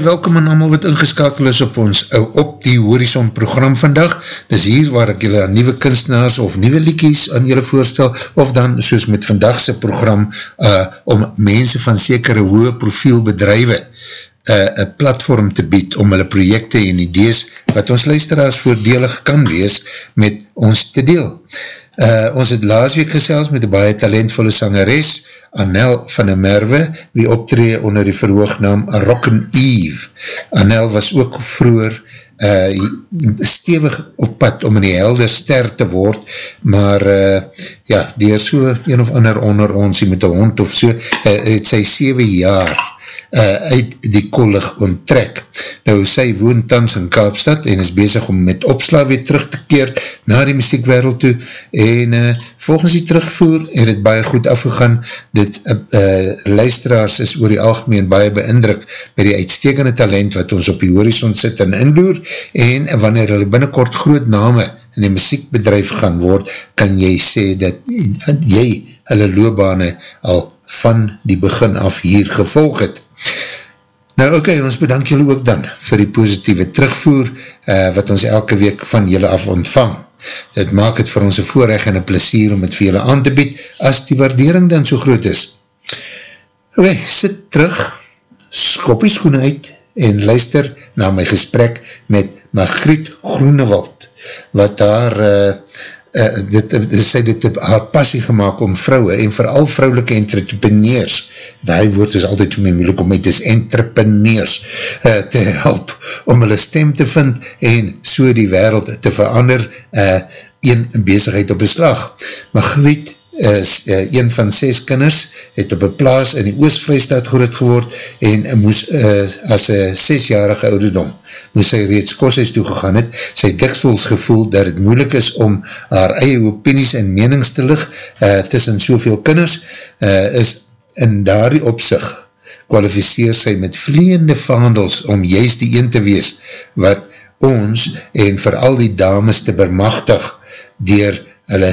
baie welkom aan allemaal wat ingeskakel is op ons op die Horizon program vandag. Dis hier waar ek julle aan nieuwe kunstenaars of nieuwe liekies aan julle voorstel, of dan soos met vandagse program uh, om mense van sekere hoë profiel bedrijwe uh, een platform te bied om hulle projekte en idees wat ons luisteraars voordelig kan wees met ons te deel. Uh, ons het laas week gesels met een baie talentvolle sangeres, Anel van der Merwe, wie optree onder die verhoognaam Rockin' Eve. Anel was ook vroeger uh, stevig op pad om in die helder ster te word, maar uh, ja, die is so een of ander onder ons, met een hond of so, uh, het sy 7 jaar uh, uit die kollig onttrek. Nou, sy woon tans in Kaapstad en is bezig om met opsla weer terug te keer na die muziekwereld toe en uh, volgens die terugvoer het het baie goed afgegaan. Dit uh, uh, luisteraars is oor die algemeen baie beindruk met die uitstekende talent wat ons op die horizon sit en indoer en wanneer hulle binnenkort groot name in die muziekbedrijf gaan word, kan jy sê dat jy hulle loopbane al van die begin af hier gevolg het. Nou oké, okay, ons bedank julle ook dan vir die positieve terugvoer uh, wat ons elke week van julle af ontvang. Dit maak het vir ons een voorrecht en een plesier om het vir julle aan te bied as die waardering dan so groot is. Oké, okay, sit terug, skop die schoen uit en luister na my gesprek met Margriet Groenewald wat daar uh, uh, dit, dit, sy dit haar passie gemaakt om vrouwe en vooral vrouwelike entrepreneurs, die woord is altyd vir my moeilik om het is entrepreneurs uh, te help om hulle stem te vind en so die wereld te verander uh, een bezigheid op beslag. Margriet is uh, een van ses kinders, het op een plaas in die Oostvrijstaat groot geword en moes uh, as een sesjarige ouderdom, moes sy reeds koshuis toegegaan het, sy dikstels gevoel dat het moeilik is om haar eie opinies en menings te lig uh, tussen soveel kinders, uh, is in daardie opzicht kwalificeer sy met vliegende vandels om juist die een te wees wat ons en vooral die dames te bermachtig dier hulle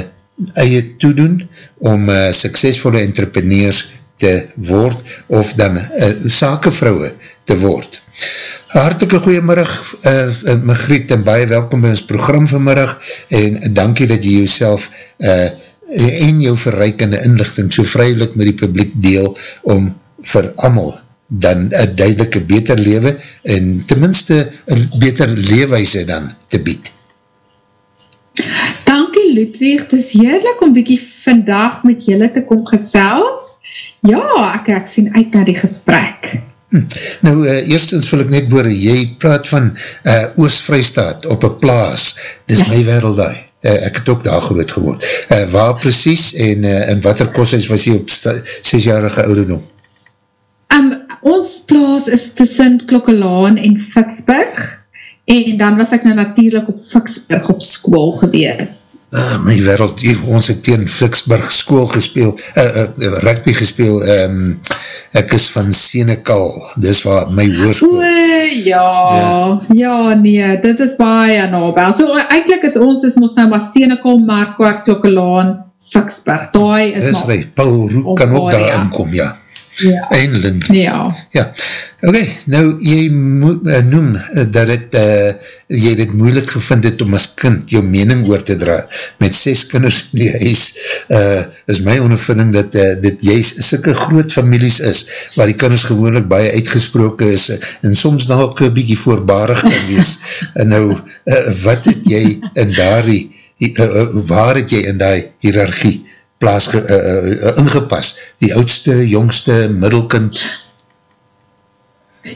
eie toedoen om uh, suksesvolle entrepreneurs te word of dan uh, sakevrouwe te word. Hartelike goeiemiddag uh, uh, Magriet en baie welkom by ons program vanmiddag en dankie dat jy jouself uh, en jou verreikende inlichting so vrylik met die publiek deel om vir amal dan een duidelike beter lewe en tenminste een beter leewijse dan te bied. Ludwig, het is heerlijk om bykie vandag met julle te kom gesels. Ja, ek, ek sien uit na die gesprek. Hm. Nou, uh, eerstens wil ek net boor, jy praat van uh, Oostvrijstaat op een plaas, dis ja. my wereld daar. Uh, ek het ook daar groot geword. Uh, waar precies en uh, in wat er kosthuis was jy op 6-jarige ouderdom? Um, ons plaas is tussen Klokkelaan en Fitzburg. En dan was ek nou natuurlijk op Fiksburg op school gewees. Uh, my wereld, ons het tegen Fiksburg school gespeel, uh, uh, rugby gespeel, um, ek is van Senekal, dis waar my hoorskoel. Oe, ja, ja, ja, nee, dit is baie nabel. So, eindelijk is ons, dis moest nou maar Senekal, Markwak, Klokkelaan, Fiksburg, daai is maar... Dis right, Paul Roek kan ook daar ja. inkom, ja ja. En Lindy. Ja. ja. Oké, okay, nou jy uh, noem uh, dat het, uh, jy dit moeilik gevind het om as kind jou mening oor te dra. Met ses kinders in die huis uh, is my ondervinding dat uh, dit juist sikke groot families is, waar die kinders gewoonlik baie uitgesproken is en soms nog een bykie voorbarig kan wees. en nou, uh, wat het jy in daar die, uh, uh, waar het jy in die hiërarchie plaas uh, uh, ingepas, die oudste, jongste, middelkind?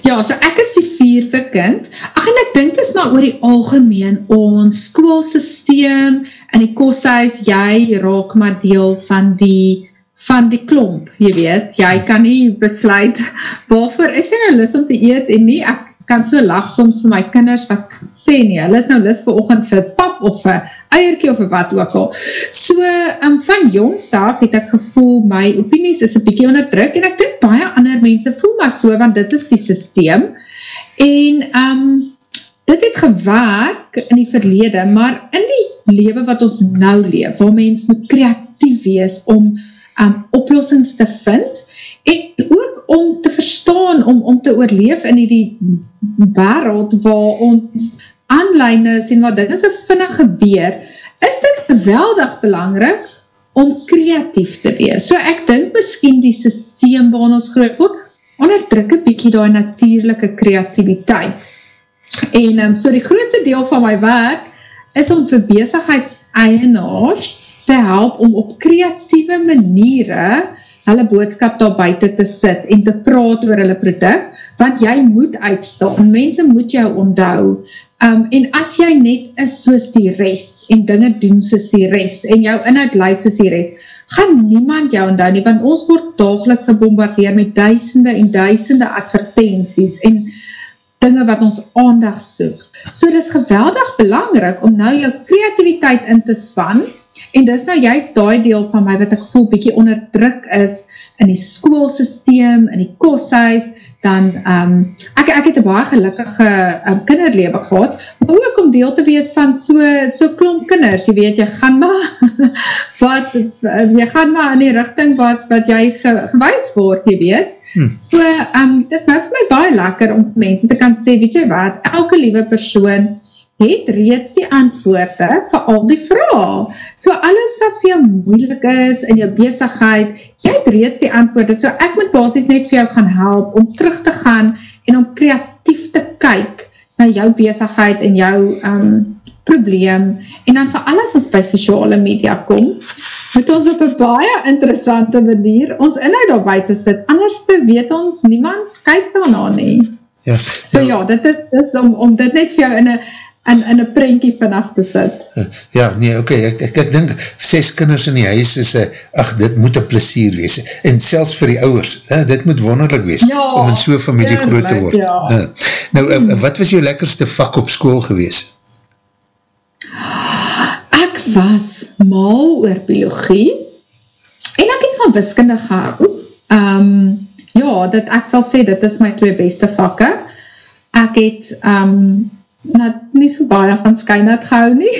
Ja, so ek is die vierde kind, ach en ek dink is maar oor die algemeen, ons schoolsysteem en die kosthuis, jy raak maar deel van die van die klomp, jy weet, jy kan nie besluit, waarvoor is jy nou lis om te eet en nie, ek kan so lach soms vir my kinders wat sê nie, hulle is nou lis vir oogend vir pap of vir eierkie of wat ook al. So, um, van jongs af het ek gevoel, my opinies is een bykie onderdruk en ek dink baie ander mense voel maar so, want dit is die systeem. En, um, dit het gewaak in die verlede, maar in die lewe wat ons nou leef, waar mens moet creatief wees om um, oplossings te vind, en ook om te verstaan, om, om te oorleef in die wereld waar ons aanlein is en wat dinge so vinnig gebeur, is dit geweldig belangrik om creatief te wees. So ek dink miskien die systeem waar ons groot word, onderdruk een bykie die natuurlijke creativiteit. En um, so die grootste deel van my werk is om vir bezigheid eienaars te help om op creatieve maniere hulle boodskap daar buiten te sit en te praat oor hulle product, want jy moet uitstaan, mense moet jou onthou, um, en as jy net is soos die rest, en dinge doen soos die rest, en jou inhoud leid soos die rest, gaan niemand jou onthou nie, want ons word dageliks gebombardeer met duisende en duisende advertenties, en dinge wat ons aandag soek. So dit is geweldig belangrik om nou jou creativiteit in te span, En dis nou juist die deel van my wat ek voel bykie onderdruk is in die schoolsysteem, in die koshuis, dan, um, ek, ek het een baie gelukkige um, kinderlewe gehad, maar ook om deel te wees van so, so klomp kinders, jy weet, jy gaan maar, wat, jy gaan maar in die richting wat, wat jy ge, gewys word, jy weet. Hmm. So, um, dit is nou vir my baie lekker om mense te kan sê, weet jy wat, elke liewe persoon, het reeds die antwoorde vir al die vraag. So alles wat vir jou moeilik is in jou bezigheid, jy het reeds die antwoorde. So ek moet basis net vir jou gaan help om terug te gaan en om kreatief te kyk na jou bezigheid en jou um, probleem. En dan vir alles ons by sociale media kom, moet ons op een baie interessante manier ons inhoud daar buiten sit. Anders te weet ons, niemand kyk daarna nie. Ja, so ja, ja dit is, is om, om dit net vir jou in een in, in een prentjie vanaf te sit. Ja, nee, oké, okay, ek, ek, ek dink, ses kinders in die huis is, ach, dit moet een plesier wees, en selfs vir die ouwers, eh, dit moet wonderlik wees, ja, om in so'n familie groot te word. Ja. Uh, nou, uh, wat was jou lekkerste vak op school gewees? Ek was mal oor biologie, en ek het van wiskunde gehou, um, ja, dit, ek sal sê, dit is my twee beste vakke, ek het, um, nou, nie so baie van Skynet gehou nie,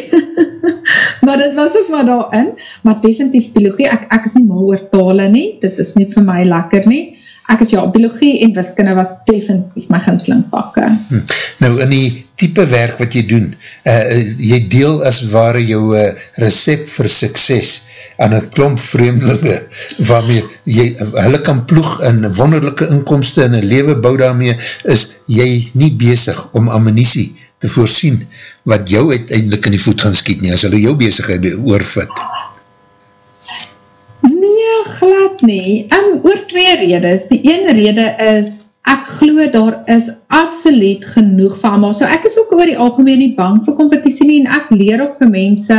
maar dit was ook maar daarin, maar definitief biologie, ek, ek is nie mal oor tale nie, dit is nie vir my lekker nie, ek is ja, biologie en wiskunde was definitief my ginsling pakke. Hm. Nou, in die type werk wat jy doen, uh, jy deel as ware jou uh, recept vir sukses aan een klomp vreemdelinge, waarmee jy, hulle kan ploeg in wonderlijke inkomste en een lewe bouw daarmee, is jy nie bezig om ammunisie te voorsien wat jou uiteindelik in die voet gaan skiet nie, as hulle jou bezigheid oorvit? Nee, glad nie. Um, oor twee redes. Die ene rede is, ek glo daar is absoluut genoeg van allemaal. So ek is ook oor die algemeen nie bang vir competitie nie, en ek leer ook vir mense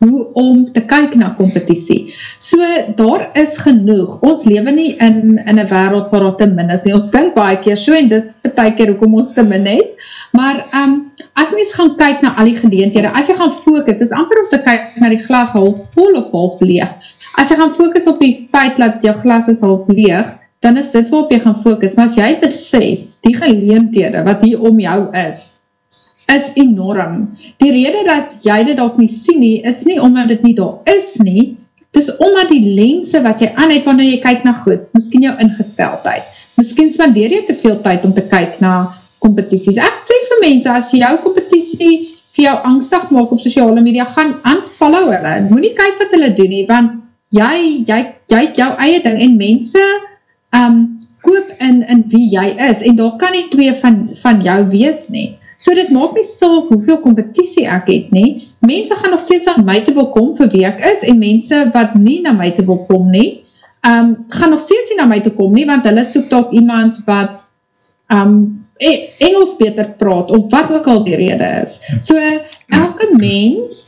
hoe om te kyk na competitie. So, daar is genoeg. Ons leven nie in, in een wereld waar dat te min is nie. Ons dink baie keer so, en dit is betek keer hoekom ons te min het. Maar, um, as mens gaan kyk na al die gedeenthede, as jy gaan focus, dis amper om te kyk na die glas half vol of half leeg. As jy gaan focus op die feit dat jou glas is half leeg, dan is dit waarop jy gaan focus. Maar as jy besef, die geleenthede wat hier om jou is, is enorm. Die rede dat jy dit ook nie sien nie, is nie omdat dit nie daar is nie, dis omdat die lense wat jy aan het, wanneer jy kyk na goed, miskien jou ingesteldheid, miskien spandeer jy te veel tyd om te kyk na competities. Ek sê vir mense, as jou competitie vir jou angstig maak op sociale media, gaan unfollow hulle, moet nie kyk wat hulle doen nie, want jy, jy, jy het jou eie ding, en mense um, koop in, in wie jy is, en daar kan nie twee van, van jou wees nie. So dit maak nie saak hoeveel competitie ek het nie, mense gaan nog steeds aan my te wil kom vir wie ek is, en mense wat nie na my te wil kom nie, um, gaan nog steeds nie na my te kom nie, want hulle soek toch iemand wat um, Engels beter praat, of wat ook al die rede is. So, elke mens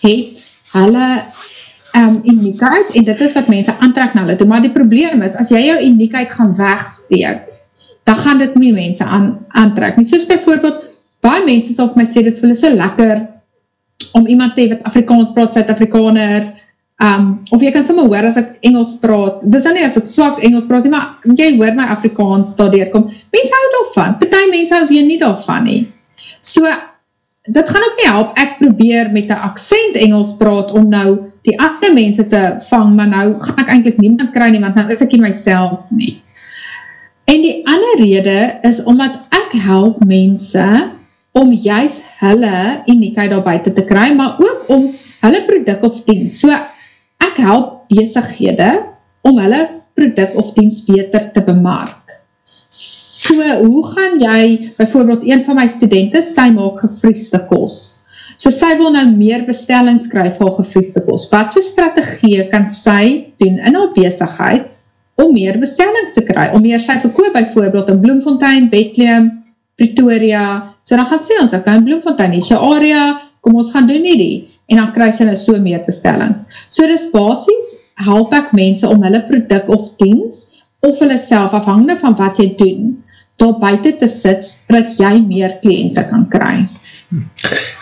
het hulle um, uniekheid, en dit is wat mense aantrek na hulle toe, maar die probleem is, as jy jou uniekheid gaan wegsteek, dan gaan dit nie mense aan, aantrek. Net soos bijvoorbeeld, baie mense sal vir my sê, dit is vir hulle so lekker om iemand te wat Afrikaans praat, Suid-Afrikaner, um, of jy kan sommer hoor as ek Engels praat, dis dan nie as ek swak Engels praat nie, maar jy hoor my Afrikaans daar deurkom, mense hou daarvan, betie mense hou weer nie daarvan nie. So, dit gaan ook nie help, ek probeer met een accent Engels praat om nou die ander mense te vang, maar nou gaan ek eindelijk niemand kry nie, want nou is ek nie myself nie. En die ander rede is omdat ek help mense om juist hulle uniekheid daar buiten te kry, maar ook om hulle product of dienst. So ek help bezighede om hulle product of dienst beter te bemark. So, hoe gaan jy, bijvoorbeeld een van my studenten, sy maak gevrieste kos. So, sy wil nou meer bestellings kry vir gevrieste kos. Wat sy strategie kan sy doen in haar bezigheid om meer bestellings te kry? Om meer sy verkoop, bijvoorbeeld in Bloemfontein, Bethlehem, Pretoria. So, dan gaan sy ons, ek in Bloemfontein, jou area, kom ons gaan doen nie die en dan kry sy nou so meer bestellings. So dis basis, help ek mense om hulle product of dienst, of hulle self afhangende van wat jy doen, daar buiten te sit, dat jy meer kliënte kan kry.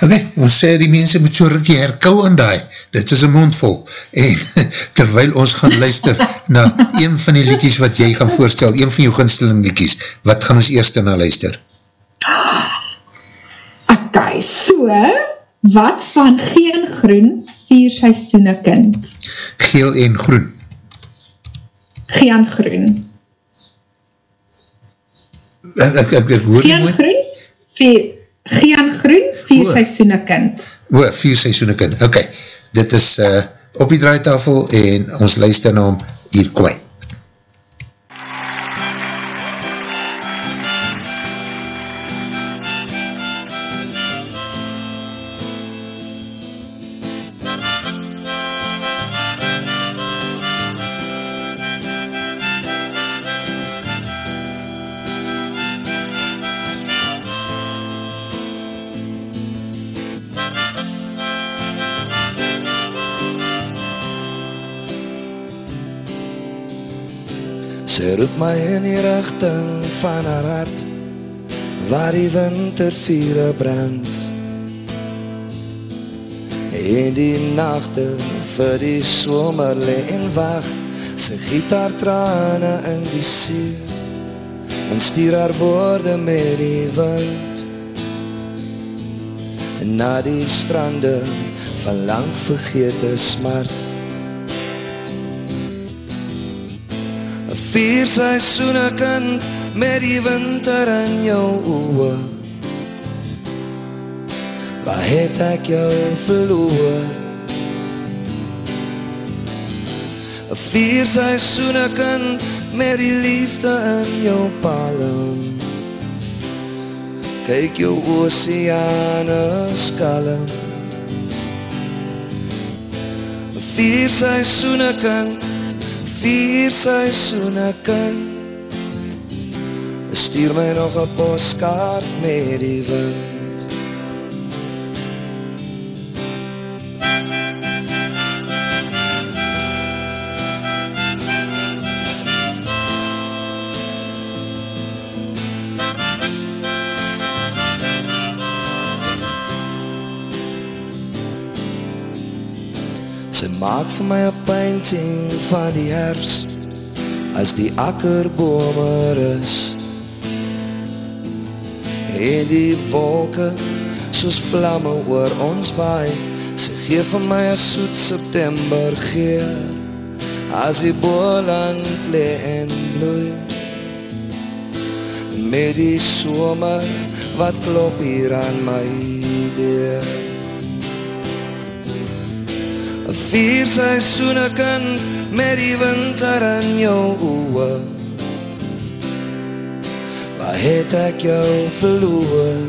Ok, ons sê die mense moet so rikkie herkou aan die, dit is een mondvol, en terwyl ons gaan luister na een van die liedjes wat jy gaan voorstel, een van jou gunsteling liedjes, wat gaan ons eerst na luister? Ok, so, Wat van geen groen, vier seisoene kind? Geel en groen. Geen groen. Ek, ek, ek, ek hoor geen groen, vier, geen groen, vier seisoene kind. O, vier seisoene kind, ok. Dit is uh, op die draaitafel en ons luister na hom hier kwijt. Die winterviere brand. En die nachte vir die somer leen wacht Sy giet haar trane in die see. En stuur haar woorde met die wind. En na die strande van lang vergete smart. Vier seisoene kind met die winter in jou oe Waar het ek jou verloor? Vier seisoene kind met die liefde in jou palm. Kyk jou oceane skalm. Vier seisoene kind vier seisoene kind Stuur my nog een postkaart met die wind my een painting van die herfst As die akkerbome is En die wolke soos vlamme oor ons waai Sy gee vir my een soet september geur. As die boeland le en bloei Met die somer wat klop hier aan my deur Vier seisoene kind met die winter in jou oe Waar het ek jou verloor?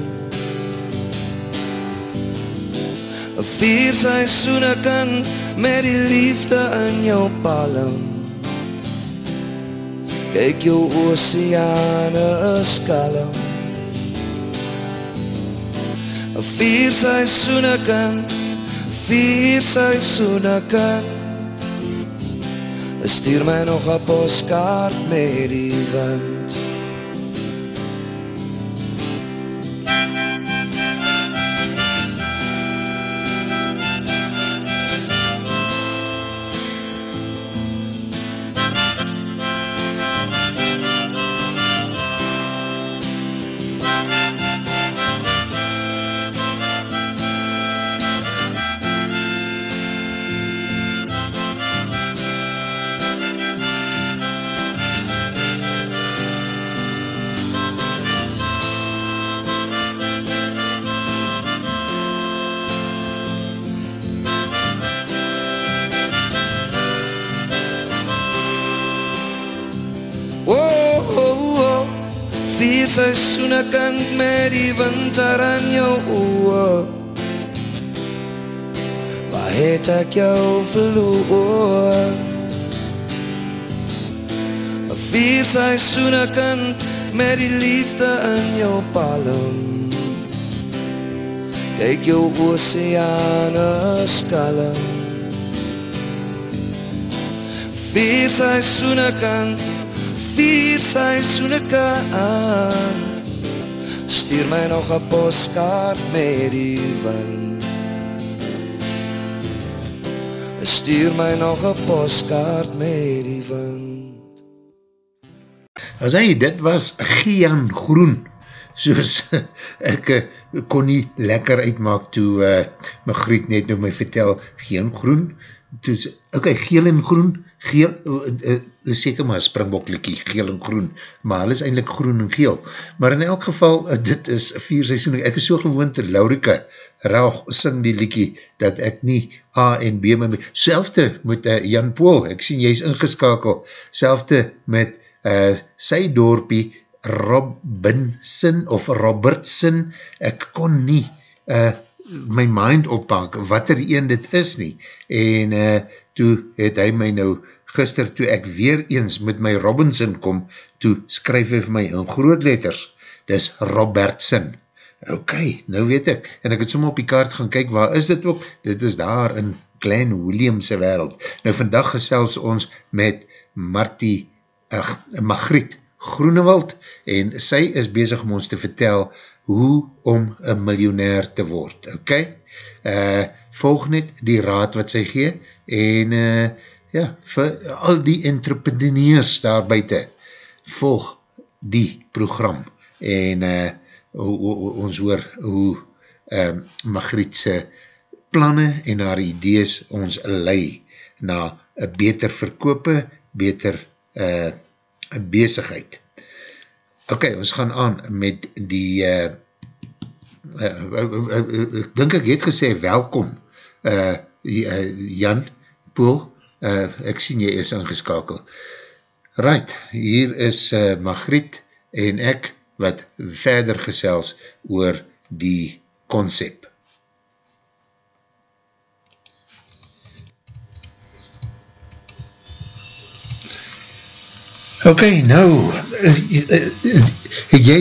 Vier seisoene kind met die liefde in jou palm. Kyk jou oceane is kalm. Vier seisoene kind vier seisoene kind Stuur my nog een postkaart met die wind winter in jou oor Waar het ek jou verloor Vier seisoene kind met die liefde in jou palm Kyk jou oceane skalm Vier seisoene kind vier seisoene kan Stuur my nog een postkaart met die wind. Stuur my nog een postkaart met die wind. As hy, dit was Gian Groen, soos ek uh, kon nie lekker uitmaak toe uh, my Griet net nou my vertel, Gian Groen, toe, ok, geel en groen, geel, uh, uh, seker maar springboklikkie, geel en groen, maar hulle is eindelijk groen en geel, maar in elk geval, uh, dit is vier seisoen, ek is so gewoond, Laurike, Rauch sing die liekie, dat ek nie A en B, my, selfde met uh, Jan Poel, ek sien jy is ingeskakel, selfde met uh, sy dorpie Robinson of Robertson, ek kon nie uh, my mind oppak, wat er een dit is nie, en uh, toe het hy my nou gister, toe ek weer eens met my Robinson kom, toe skryf hy vir my in groot letters, dis Robertson, ok, nou weet ek, en ek het soms op die kaart gaan kyk, waar is dit ook, dit is daar in Glenn Williamse wereld, nou vandag gesels ons met Martie uh, Magriet Groenewald en sy is bezig om ons te vertel hoe om een miljonair te word. Ok, uh, volg net die raad wat sy gee en uh, ja, vir al die entrepreneurs daar buiten, volg die program en uh, o, o, ons hoor hoe uh, Magrietse planne en haar idees ons lei na beter verkope, beter uh, bezigheid. Ok, ons gaan aan met die uh, uh, uh, uh, dink ek het gesê welkom uh, Jan Poel, uh, ek sien jy is ingeskakel. Right, hier is uh, Magriet en ek wat verder gesels oor die concept. Ok, nou, het jy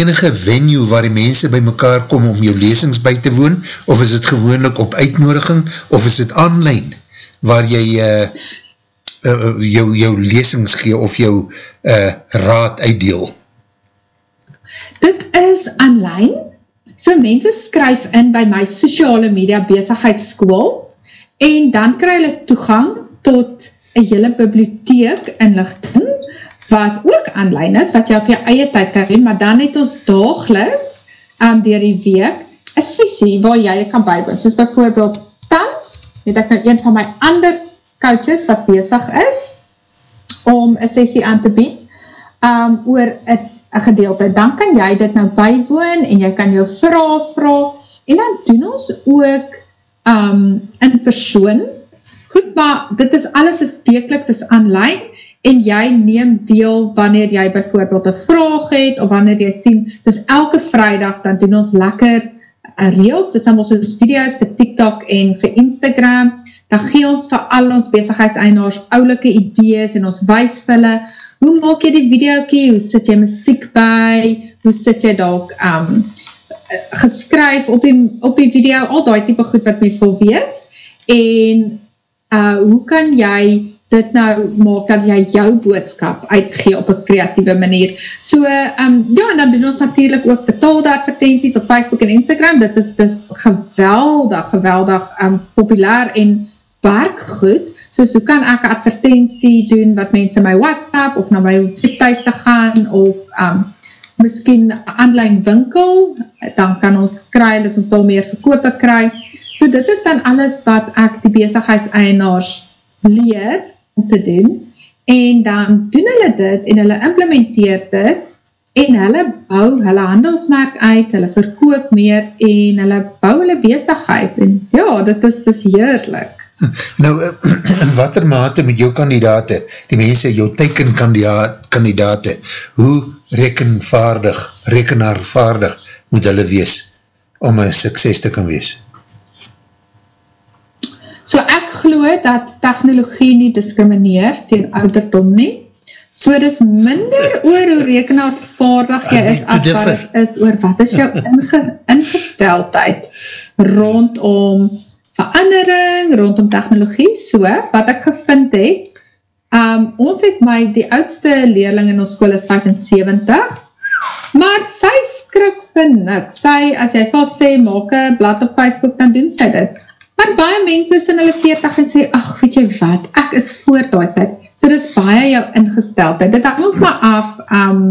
enige venue waar die mense by mekaar kom om jou lesings by te woon, of is het gewoonlik op uitnodiging, of is het online, waar jy uh, uh, jou, jou lesings gee, of jou uh, raad uitdeel? Dit is online, so mense skryf in by my sociale media bezigheidsschool, en dan kry hulle toegang tot een hele bibliotheek inlichting, wat ook online is, wat jy op jou eie tyd kan doen, maar dan het ons dageliks, um, dier die week, een sessie waar jy kan bywoon, soos bijvoorbeeld het ek nou een van my ander coaches wat bezig is, om een sessie aan te bied, um, oor een gedeelte, dan kan jy dit nou bywoon, en jy kan jou vraag vraag, en dan doen ons ook um, in persoon, goed, maar dit is alles is wekeliks, is online, en jy neem deel wanneer jy bijvoorbeeld een vraag het, of wanneer jy sien, soos elke vrijdag, dan doen ons lekker reels, dis dan ons ons video's vir TikTok en vir Instagram, dan gee ons vir al ons bezigheidseinaars oulike idees en ons wees vir hulle, hoe maak jy die videokie, hoe sit jy muziek by, hoe sit jy dalk um, geskryf op die, op die video, al die type goed wat mens wil weet, en uh, hoe kan jy dit nou maak dat jy jou boodskap uitgee op een kreatieve manier. So, um, ja, en dan doen ons natuurlijk ook betaalde advertenties op Facebook en Instagram. Dit is, dit is geweldig, geweldig um, populair en werk goed. So, so kan ek advertentie doen wat mense my WhatsApp of na my webthuis te gaan of um, miskien online winkel, dan kan ons kry dat ons daar meer verkoop kry. So, dit is dan alles wat ek die bezigheidseinaars leer te doen, en dan doen hulle dit, en hulle implementeer dit, en hulle bou hulle handelsmerk uit, hulle verkoop meer, en hulle bou hulle bezigheid, en ja, dit is, is heerlijk. Nou, in wat er mate met jou kandidate, die mense, jou teiken kandidate, hoe rekenvaardig, rekenaarvaardig moet hulle wees om een sukses te kan wees? So ek glo dat technologie nie discrimineer tegen ouderdom nie. So dit is minder oor hoe rekenaarvaardig jy is as wat het is oor wat is jou inge, ingesteldheid rondom verandering, rondom technologie. So wat ek gevind het, Um, ons het my, die oudste leerling in ons school is 75, maar sy skrik vir niks. Sy, as jy vast sê, maak een blad op Facebook, dan doen sy dit. Maar baie mense is in hulle 40 en sê, ach, weet jy wat, ek is voor die tijd. So dit is baie jou ingesteldheid. Dit hang maar af, um,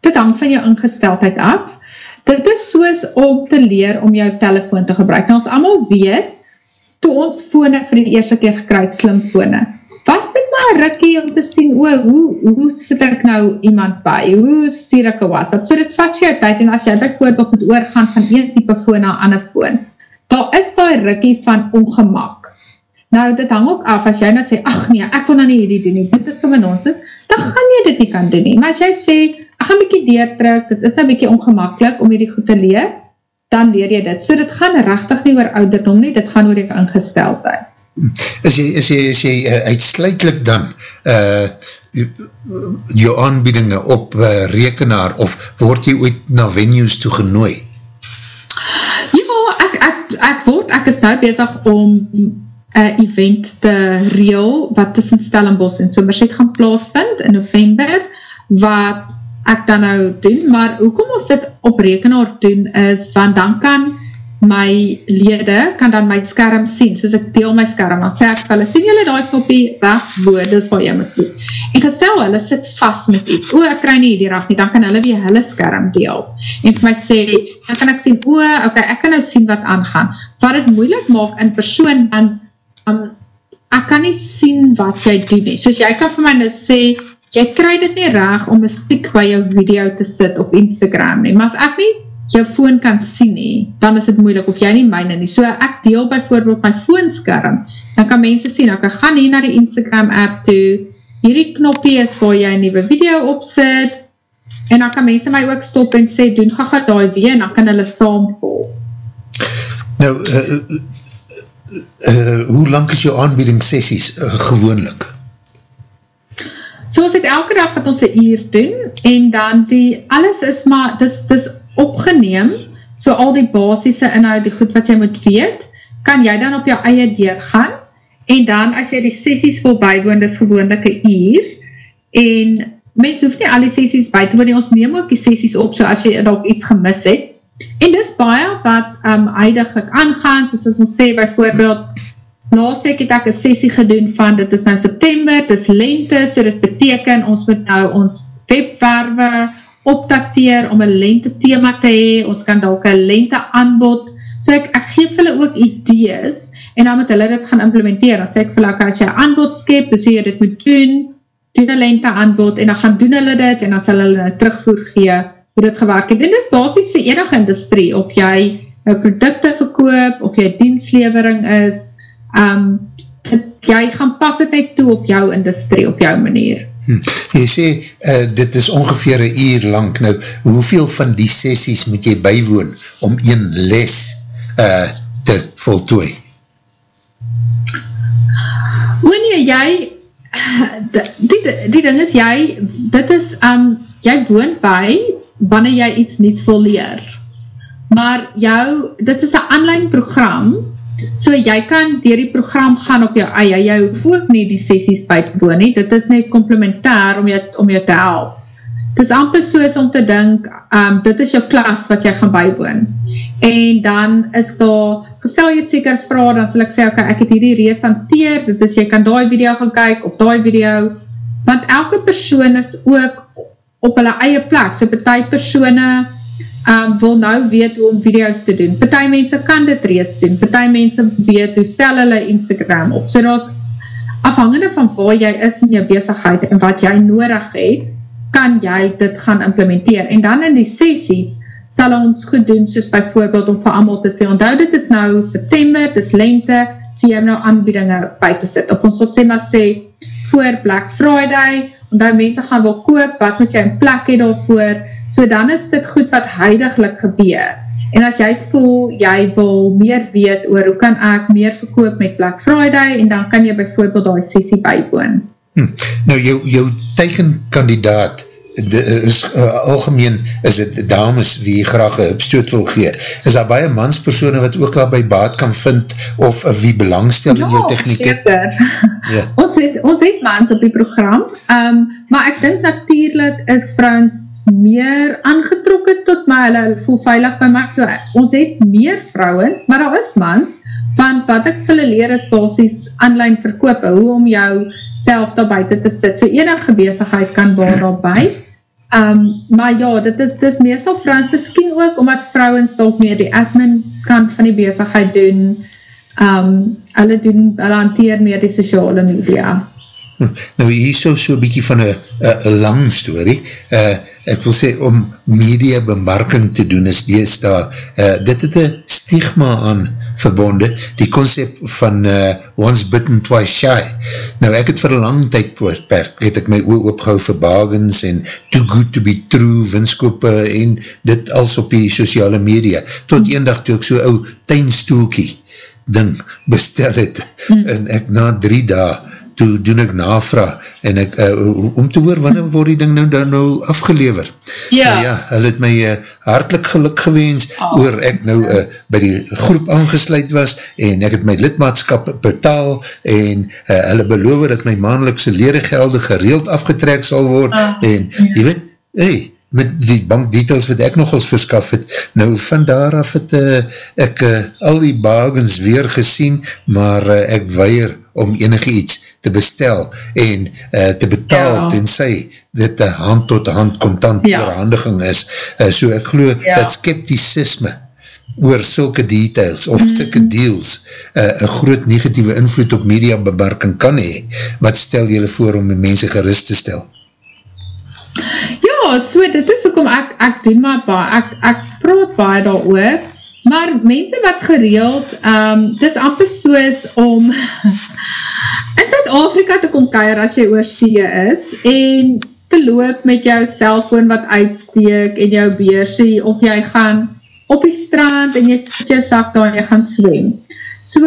dit hang van jou ingesteldheid af. Dit is soos om te leer om jou telefoon te gebruik. Nou, ons allemaal weet, toe ons fone vir die eerste keer gekryk, slimfone, was dit maar rikkie om te sien, o, hoe, hoe sit ek nou iemand by, hoe stuur ek een WhatsApp, so dit vat jou tyd, en as jy bijvoorbeeld moet oorgaan van een type foon na ander foon, daar is daar rikkie van ongemak. Nou, dit hang ook af, as jy nou sê, ach nee, ek wil nou nie hierdie doen nie, dit is so my nonsens, dan gaan jy dit nie kan doen nie, maar as jy sê, ek gaan bykie deurtruk, dit is nou bykie ongemakkelijk om hierdie goed te leer, dan leer jy dit. So dit gaan rechtig nie oor ouderdom nie, dit gaan oor jy ingesteldheid. Is jy, is jy, is jy uh, uitsluitlik dan uh, jou aanbiedinge op uh, rekenaar of word jy ooit na venues toe genooi? Ek, word, ek is nou bezig om een event te reel wat tussen Stellenbos en Somerset gaan plaasvind in november, wat ek dan nou doen, maar hoekom ons dit op rekenaar doen is, want dan kan my lede, kan dan my skerm sien, soos ek deel my skerm, dan sê ek vir hulle, sien julle die knopie recht boor, dis wat jy moet doen. En gestel, hulle sit vast met iets, o, ek krij nie die recht nie, dan kan hulle weer hulle skerm deel. En vir my sê, dan kan ek sien, o, ok, ek kan nou sien wat aangaan. Wat het moeilik maak in persoon, dan, um, ek kan nie sien wat jy doen nie. Soos jy kan vir my nou sê, jy krij dit nie reg om een stiek by jou video te sit op Instagram nie, maar as ek nie jou phone kan sien nie, dan is het moeilik, of jy nie myne nie, so ek deel bijvoorbeeld my phoneskerm, dan kan mense sien, ek gaan hier na die Instagram app toe, hierdie knoppie is waar jy een nieuwe video opzit, en dan kan mense my ook stop en sê, doen ga ga daai weer, en dan kan hulle saam volg. Nou, uh, uh, uh, hoe lang is jou aanbieding sessies uh, gewoonlik? So ons het elke dag wat ons een uur doen, en dan die, alles is maar, dis, dis opgeneem, so al die basisse inhoud, die goed wat jy moet weet, kan jy dan op jou eie deur gaan, en dan as jy die sessies wil bijwoon, dis gewoonlik een uur, en mens hoef nie al die sessies by te woon, ons neem ook die sessies op, so as jy ook iets gemis het, en dis baie wat um, eindiglik aangaan, soos as ons sê, bijvoorbeeld, Laas week het ek een sessie gedoen van, dit is nou September, dit is lente, so dit beteken, ons moet nou ons webwerwe opdateer om een lente thema te hee, ons kan dalk een lente aanbod, so ek, ek geef hulle ook idees, en dan moet hulle dit gaan implementeer, dan sê ek vir hulle, as jy aanbod skep, dus jy dit moet doen, doen een lente aanbod, en dan gaan doen hulle dit, en dan sal hulle terugvoer gee, hoe dit gewerk het, en dit is basis vir enige industrie, of jy producte verkoop, of jy dienslevering is, um, jy gaan pas het net toe op jou industrie, op jou manier. Hm. Jy sê, uh, dit is ongeveer een uur lang, nou, hoeveel van die sessies moet jy bijwoon om een les uh, te voltooi? Wanneer jy, die, die ding is, jy, dit is, um, jy woon by, wanneer jy iets niets vol leer. Maar jou, dit is een online program, So jy kan dier die program gaan op jou eie, jy hoef ook nie die sessies woon nie, dit is net complementair om jou, om jou te help. Het is amper soos om te dink, um, dit is jou klas wat jy gaan bywoon. En dan is daar, gestel jy het seker vraag, dan sal ek sê, okay, ek het hierdie reeds hanteer, dit is jy kan die video gaan kyk, of die video, want elke persoon is ook op hulle eie plek, so betek persoene, um, wil nou weet hoe om video's te doen. Partij mense kan dit reeds doen, partij mense weet hoe stel hulle Instagram op. So dat afhangende van waar jy is in jou bezigheid en wat jy nodig het, kan jy dit gaan implementeer. En dan in die sessies sal ons goed doen, soos bijvoorbeeld om vir allemaal te sê, onthou dit is nou September, dit is lente, so jy nou aanbiedinge by te sit. Of ons sal sê maar sê, voor Black Friday, omdat mense gaan wil koop, wat moet jy in plek het daarvoor, so dan is dit goed wat huidiglik gebeur. En as jy voel, jy wil meer weet oor hoe kan ek meer verkoop met Black Friday, en dan kan jy bijvoorbeeld die sessie bijwoon. Hm. Nou, jou, jou tekenkandidaat, is, uh, algemeen is het dames wie jy graag een opstoot wil gee. Is daar baie manspersone wat ook al by baat kan vind of uh, wie belangstel ja, in jou techniek? Ja, ons, het, ons het mans op die program, um, maar ek dink natuurlijk is vrouwens meer aangetrokken tot my, hulle voel veilig by my, so ons het meer vrouwens, maar daar is mans, van wat ek vir hulle leer is basis online verkoop, hoe om jou self daar buiten te sit, so enige bezigheid kan waar daarby, um, maar ja, dit is, dit is meestal vrouwens, miskien ook, omdat vrouwens toch meer die admin kant van die bezigheid doen, um, hulle doen, hulle hanteer meer die sociale media. Nou hier is so so bykie van een lang story, uh, ek wil sê om media bemarking te doen is dees daar, uh, dit het een stigma aan verbonde, die concept van uh, once bitten twice shy. Nou ek het vir lang tyd perk, het ek my oor opgehou vir bargains en too good to be true, winskope en dit als op die sociale media. Tot een dag toe ek so ou tuinstoelkie ding bestel het mm. en ek na drie dae toe doen ek navraag en ek, uh, om te hoor wanneer word die ding nou dan nou afgelever. Ja. Nou ja, hy het my uh, hartelijk geluk gewens oh. oor ek nou uh, by die groep aangesluit was en ek het my lidmaatskap betaal en uh, hulle beloof dat my maandelikse ledegelde gereeld afgetrek sal word oh. en ja. jy weet, hey, met die bankdetails wat ek nogals verskaf het, nou van daar af het uh, ek uh, al die bagens weer gesien, maar uh, ek weier om enige iets te bestel en uh, te betaal ja. tenzij dit een hand tot hand contant ja. verhandiging is. Uh, so ek geloof ja. dat skepticisme oor sulke details of -hmm. sulke deals eh, een uh, groot negatieve invloed op media bemarking kan hee. Wat stel jylle voor om die mense gerust te stel? Ja, so dit is ook om ek, ek doen maar baie, ek, ek praat baie daar oor, maar mense wat gereeld, um, dis amper soos om in Zuid-Afrika te kom keir as jy oor see is en te loop met jou cellfoon wat uitsteek en jou beersie of jy gaan op die strand en jy sit jou sak daar en jy gaan swem. So,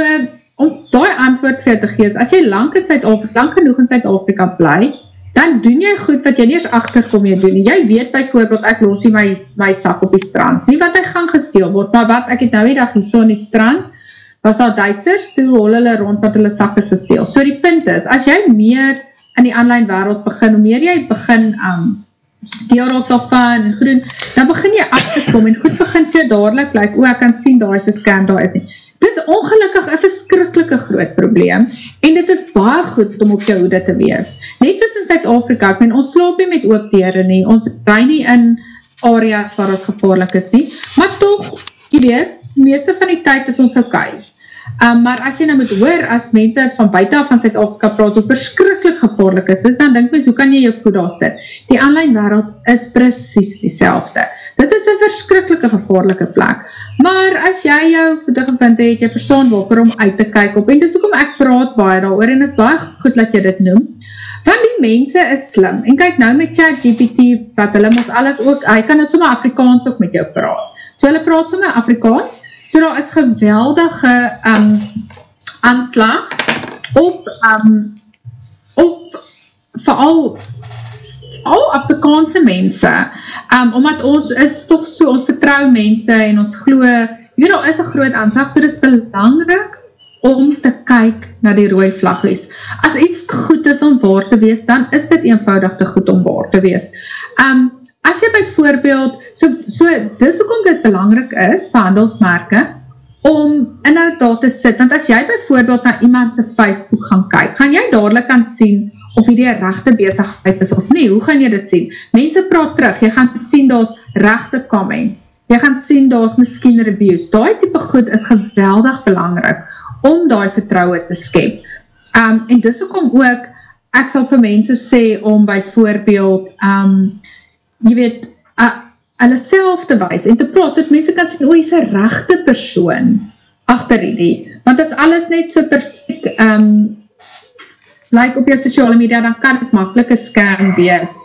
om die antwoord vir te gees, as jy lang, in Zuid-Afrika, lang genoeg in Zuid-Afrika bly, dan doen jy goed wat jy nie eens achterkom jy doen. Jy weet bijvoorbeeld, ek los my, my sak op die strand. Nie wat hy gaan gesteel word, maar wat, ek het nou die dag hier so in die strand, was al Duitsers, toe hol hulle rond wat hulle sak is gesteel. So die punt is, as jy meer in die online wereld begin, hoe meer jy begin um, deel raak daarvan en groen, dan begin jy af te kom en goed begin vir dadelijk, like, o, ek kan sien, daar is een scan, daar is nie. Dit is ongelukkig een verskrikkelike groot probleem en dit is baie goed om op jou hoede te wees. Net soos in Zuid-Afrika, ek meen, ons slaap nie met oopdere nie, ons rij nie in area waar het gevaarlik is nie, maar toch, jy weet, meeste van die tyd is ons ok. Um, maar as jy nou moet hoor, as mense van buiten af van Zuid-Afrika praat, hoe verskrikkelijk gevaarlik is, is dan denk mens, hoe kan jy jou voet daar sit? Die online wereld is precies die selfde. Dit is een verskrikkelijke gevaarlike plek. Maar as jy jou voete gevind het, jy verstaan wakker om uit te kyk op, en dis ook om ek praat baie daar oor, en is baie goed dat jy dit noem, want die mense is slim, en kyk nou met chat GPT, wat hulle ons alles ook, hy kan nou soma Afrikaans ook met jou praat. So hulle praat soma Afrikaans, So daar is geweldige um, aanslag op, um, op vooral al Afrikaanse mense, um, omdat ons is toch so, ons vertrouw mense en ons glo, jy weet, is een groot aanslag, so dit belangrijk om te kyk na die rooie vlaggies. As iets goed is om waar te wees, dan is dit eenvoudig te goed om waar te wees. Um, as jy byvoorbeeld, so, so dis ook om dit belangrijk is, vir handelsmerke, om inhoud daar te sit, want as jy byvoorbeeld na iemand sy Facebook gaan kyk, gaan jy dadelijk kan sien of jy die rechte bezigheid is of nie, hoe gaan jy dit sien? Mense praat terug, jy gaan sien daar is rechte comments, jy gaan sien daar is miskien reviews, die type goed is geweldig belangrijk om die vertrouwe te skep. Um, en dis ook om ook, ek sal vir mense sê om byvoorbeeld, um, jy weet, uh, hulle self te wees en te praat, so dat mense kan sê, o, jy is een rechte persoon achter die, want as alles net so perfect, um, like op jou sociale media, dan kan het makkelijk een scam wees.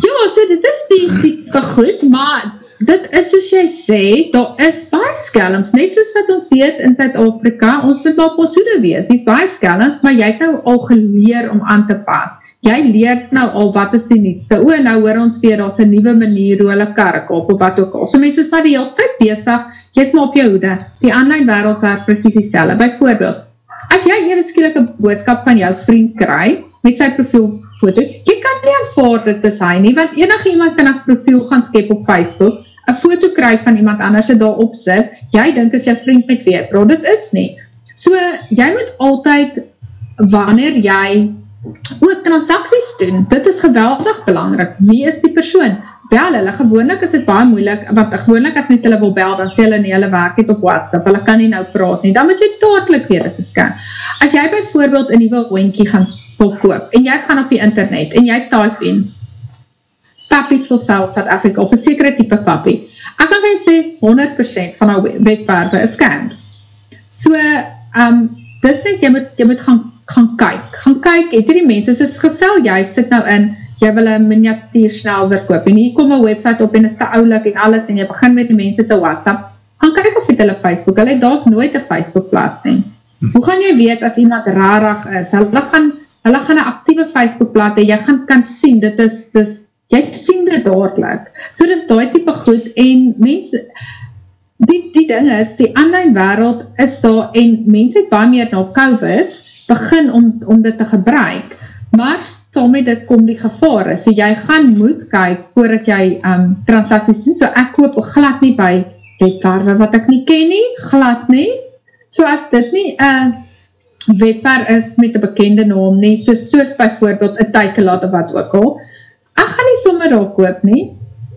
Ja, so dit is die type goed, maar dit is soos jy sê, daar is baie skelms, net soos wat ons weet in Zuid-Afrika, ons moet wel poshoede wees, die is baie skelms, maar jy het nou al geleer om aan te pas. Jy leer nou al wat is die nietste, o, nou hoor ons weer, daar is een nieuwe manier hoe hulle kark op, of wat ook al. So mense is maar die hele tijd bezig, jy is maar op jou hoede, die online wereld daar precies die selle. As jy hier een skielike boodskap van jou vriend kry, met sy profielfoto, jy kan nie aanvaard dit is hy nie, want enig iemand kan een profiel gaan skep op Facebook, een foto kry van iemand anders en daar opzit, jy dink as jy vriend met wie, bro, dit is nie. So, jy moet altyd, wanneer jy ook transacties doen, dit is geweldig belangrijk, wie is die persoon? Bel hulle, gewoonlik is dit baie moeilik, want gewoonlik as mens hulle wil bel, dan sê hulle nie, hulle werk het op WhatsApp, hulle kan nie nou praat nie, dan moet jy totelijk weer as scan. As jy bijvoorbeeld een nieuwe hoentje gaan koop, en jy gaan op die internet, en jy type in, pappies for sale South Africa, of een sekere type pappie, ek kan vir jy sê, 100% van die webwerwe is scams. So, um, dis net, jy moet, jy moet gaan, gaan kyk, gaan kyk, het die mense, soos gesel, jy sit nou in, jy wil een miniatuur snelzer koop, en hier kom een website op, en is te oulik en alles, en jy begin met die mense te WhatsApp, gaan kyk of het hulle Facebook, hulle, daar is nooit een Facebook plaat nie. Hoe gaan jy weet, as iemand rarig is, hulle gaan, hulle gaan een actieve Facebook plaat, en jy gaan kan sien, dit is, dit is jy sien dit dadelijk. So dit is die type goed en mense, die, die ding is, die online wereld is daar en mense het baie meer na COVID begin om, om dit te gebruik, maar daarmee dit kom die gevaar so jy gaan moet kyk voordat jy um, transacties doen, so ek koop glad nie by webwerwe wat ek nie ken nie, glad nie, so as dit nie een uh, webwer is met een bekende naam nie, so, soos bijvoorbeeld een tykelaat of wat ook al, ek gaan nie sommer daar koop nie,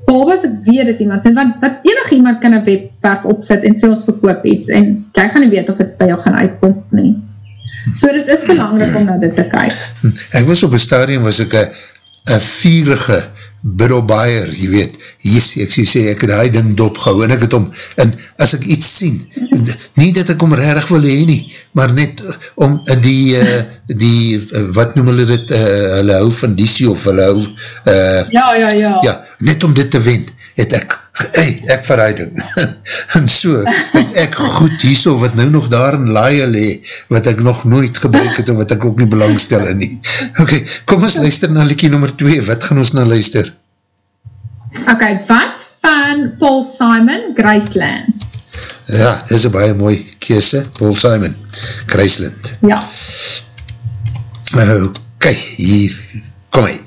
behalve as ek weet is iemand, want, want enig iemand kan een webwerf opzet en sê ons verkoop iets, en jy gaan nie weet of het by jou gaan uitkom nie. So dit is belangrijk om na dit te kyk. Ek was op een stadium, was ek een vierige biddelbaaier, jy weet, yes, ek sê, sê ek het die ding dopgehou, en ek het om, en as ek iets sien, nie dat ek om rarig wil heen nie, maar net om die, uh, die, uh, wat noem hulle dit, uh, hulle hou van die of hulle hou, uh, ja, ja, ja, ja, net om dit te wen, het ek, hey, ek verhuiding, en so, het ek goed hierso, wat nou nog daar in laie le, wat ek nog nooit gebruik het, en wat ek ook nie belangstel in nie. Ok, kom ons luister na liekie nummer 2, wat gaan ons nou luister? Ok, wat van Paul Simon, Graceland? Ja, dit is een baie mooi kese, Paul Simon, Graceland. Ja. Ok, hier, kom hy.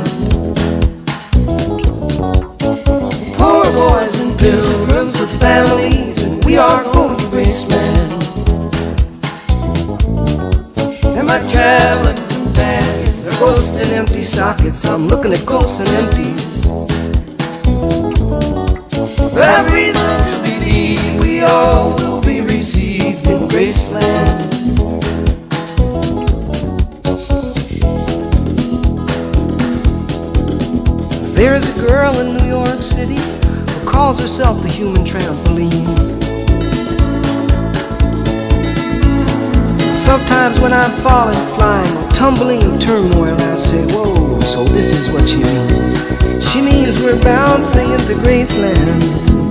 Boys and pilgrims with families, and we are going to Graceland. And my traveling companions are ghosts and empty sockets. I'm looking at ghosts and empties. But I've reason to believe we all will be received in Graceland. There is a girl in New York City calls herself the human trampoline. Sometimes when I'm falling, flying, tumbling in turmoil, I say, Whoa, so this is what she means. She means we're bouncing into Graceland.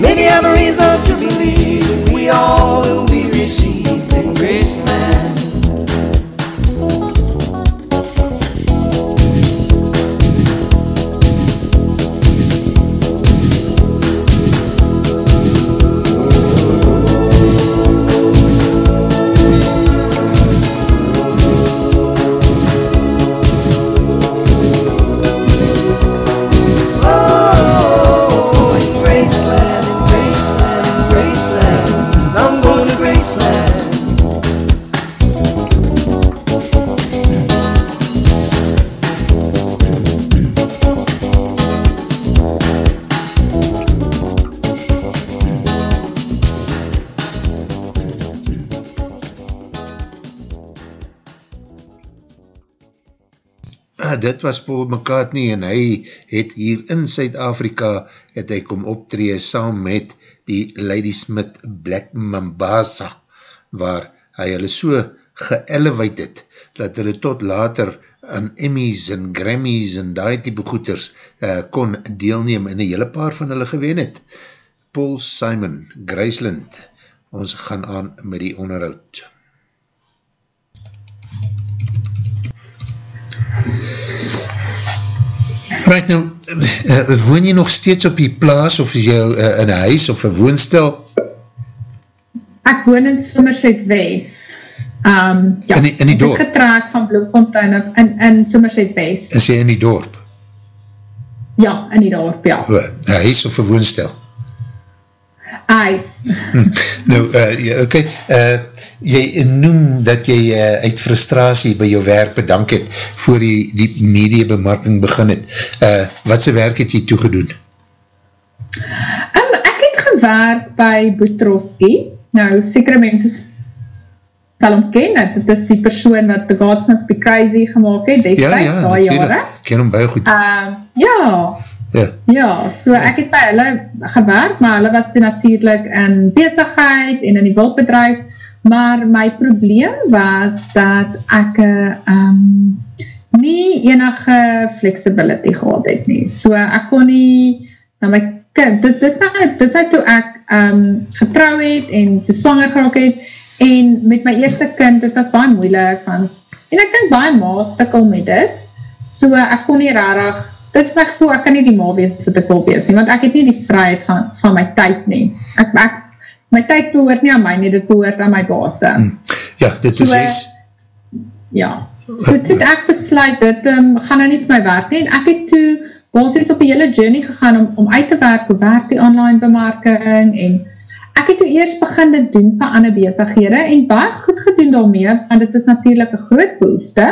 Maybe I have a reason to believe we all will be received in Graceland. Oh, dit was Paul McCartney en hy het hier in Suid-Afrika het hy kom optree saam met die Ladysmith Black Mambasa waar hy hulle so geelevate het dat hulle tot later aan Emmys en Grammys en die type goeders uh, kon deelneem en een hele paar van hulle gewen het. Paul Simon, Graceland, ons gaan aan met die onderhoud. Right nou, uh, woon jy nog steeds op die plaas of is jy uh, in een huis of een woonstel? Ek woon in Somerset West. Um, ja, In die- in die dorp? getraak van Bloemfontein in, in Somerset West. Is jy in die dorp? Ja, in die dorp, ja. O, Een huis of een woonstel? IJs. Nou, uh, ja, oké, okay, uh, jy noem dat jy uh, uit frustratie by jou werk bedank het voor die, die mediebemarking begin het. Uh, wat sy werk het jy toegedoen? Um, ek het gewerk by Boetroski. Nou, sekere mense sal hom ken, dit is die persoon wat The Gods Must Be Crazy gemaakt het, Ja, destijds, ja, daai jare. natuurlijk. Ken hom baie goed. Um, ja, Ja, ja, so ek het by hulle gewerk, maar hulle was toen natuurlijk in bezigheid en in die wildbedrijf, maar my probleem was dat ek um, nie enige flexibility gehad het nie. So ek kon nie, nou my kind, dit is nou, dit is nou toe ek um, getrou het en te swanger geraak het, en met my eerste kind, dit was baie moeilik, want, en ek dink baie maas sikkel met dit, so ek kon nie rarig, dit is my gevoel, ek kan nie die ma wees wat ek wil wees nie, want ek het nie die vryheid van, van my tyd nie. Ek, ek, my tyd behoort nie aan my nie, dit behoort aan my baas. ja dit is So, is, Ja, so toe het ek besluit, dit um, gaan nou nie vir my werk nie, en ek het toe basis op die hele journey gegaan om, om uit te werk, hoe werk die online bemarking, en ek het toe eers begin dit doen vir ander bezighede, en baie goed gedoen daarmee, want dit is natuurlijk een groot behoefte,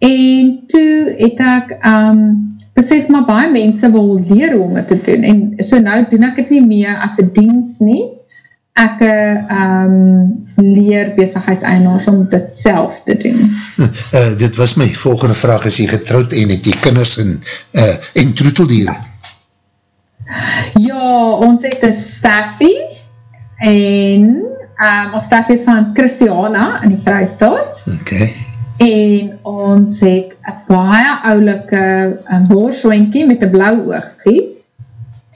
En toe het ek um, besef, maar baie mense wil leer hoe om het te doen. En so nou doen ek het nie meer as een dienst nie. Ek um, leer bezigheidseinaars om dit self te doen. Uh, dit was my volgende vraag, is jy getrouwd en het jy kinders en, uh, en troeteldieren? Ja, ons het een Steffi en um, ons Steffi is van Christiana in die Vrijstaat. Ok. En ons het een baie oulike um, boorswenkie met een blauw oogie.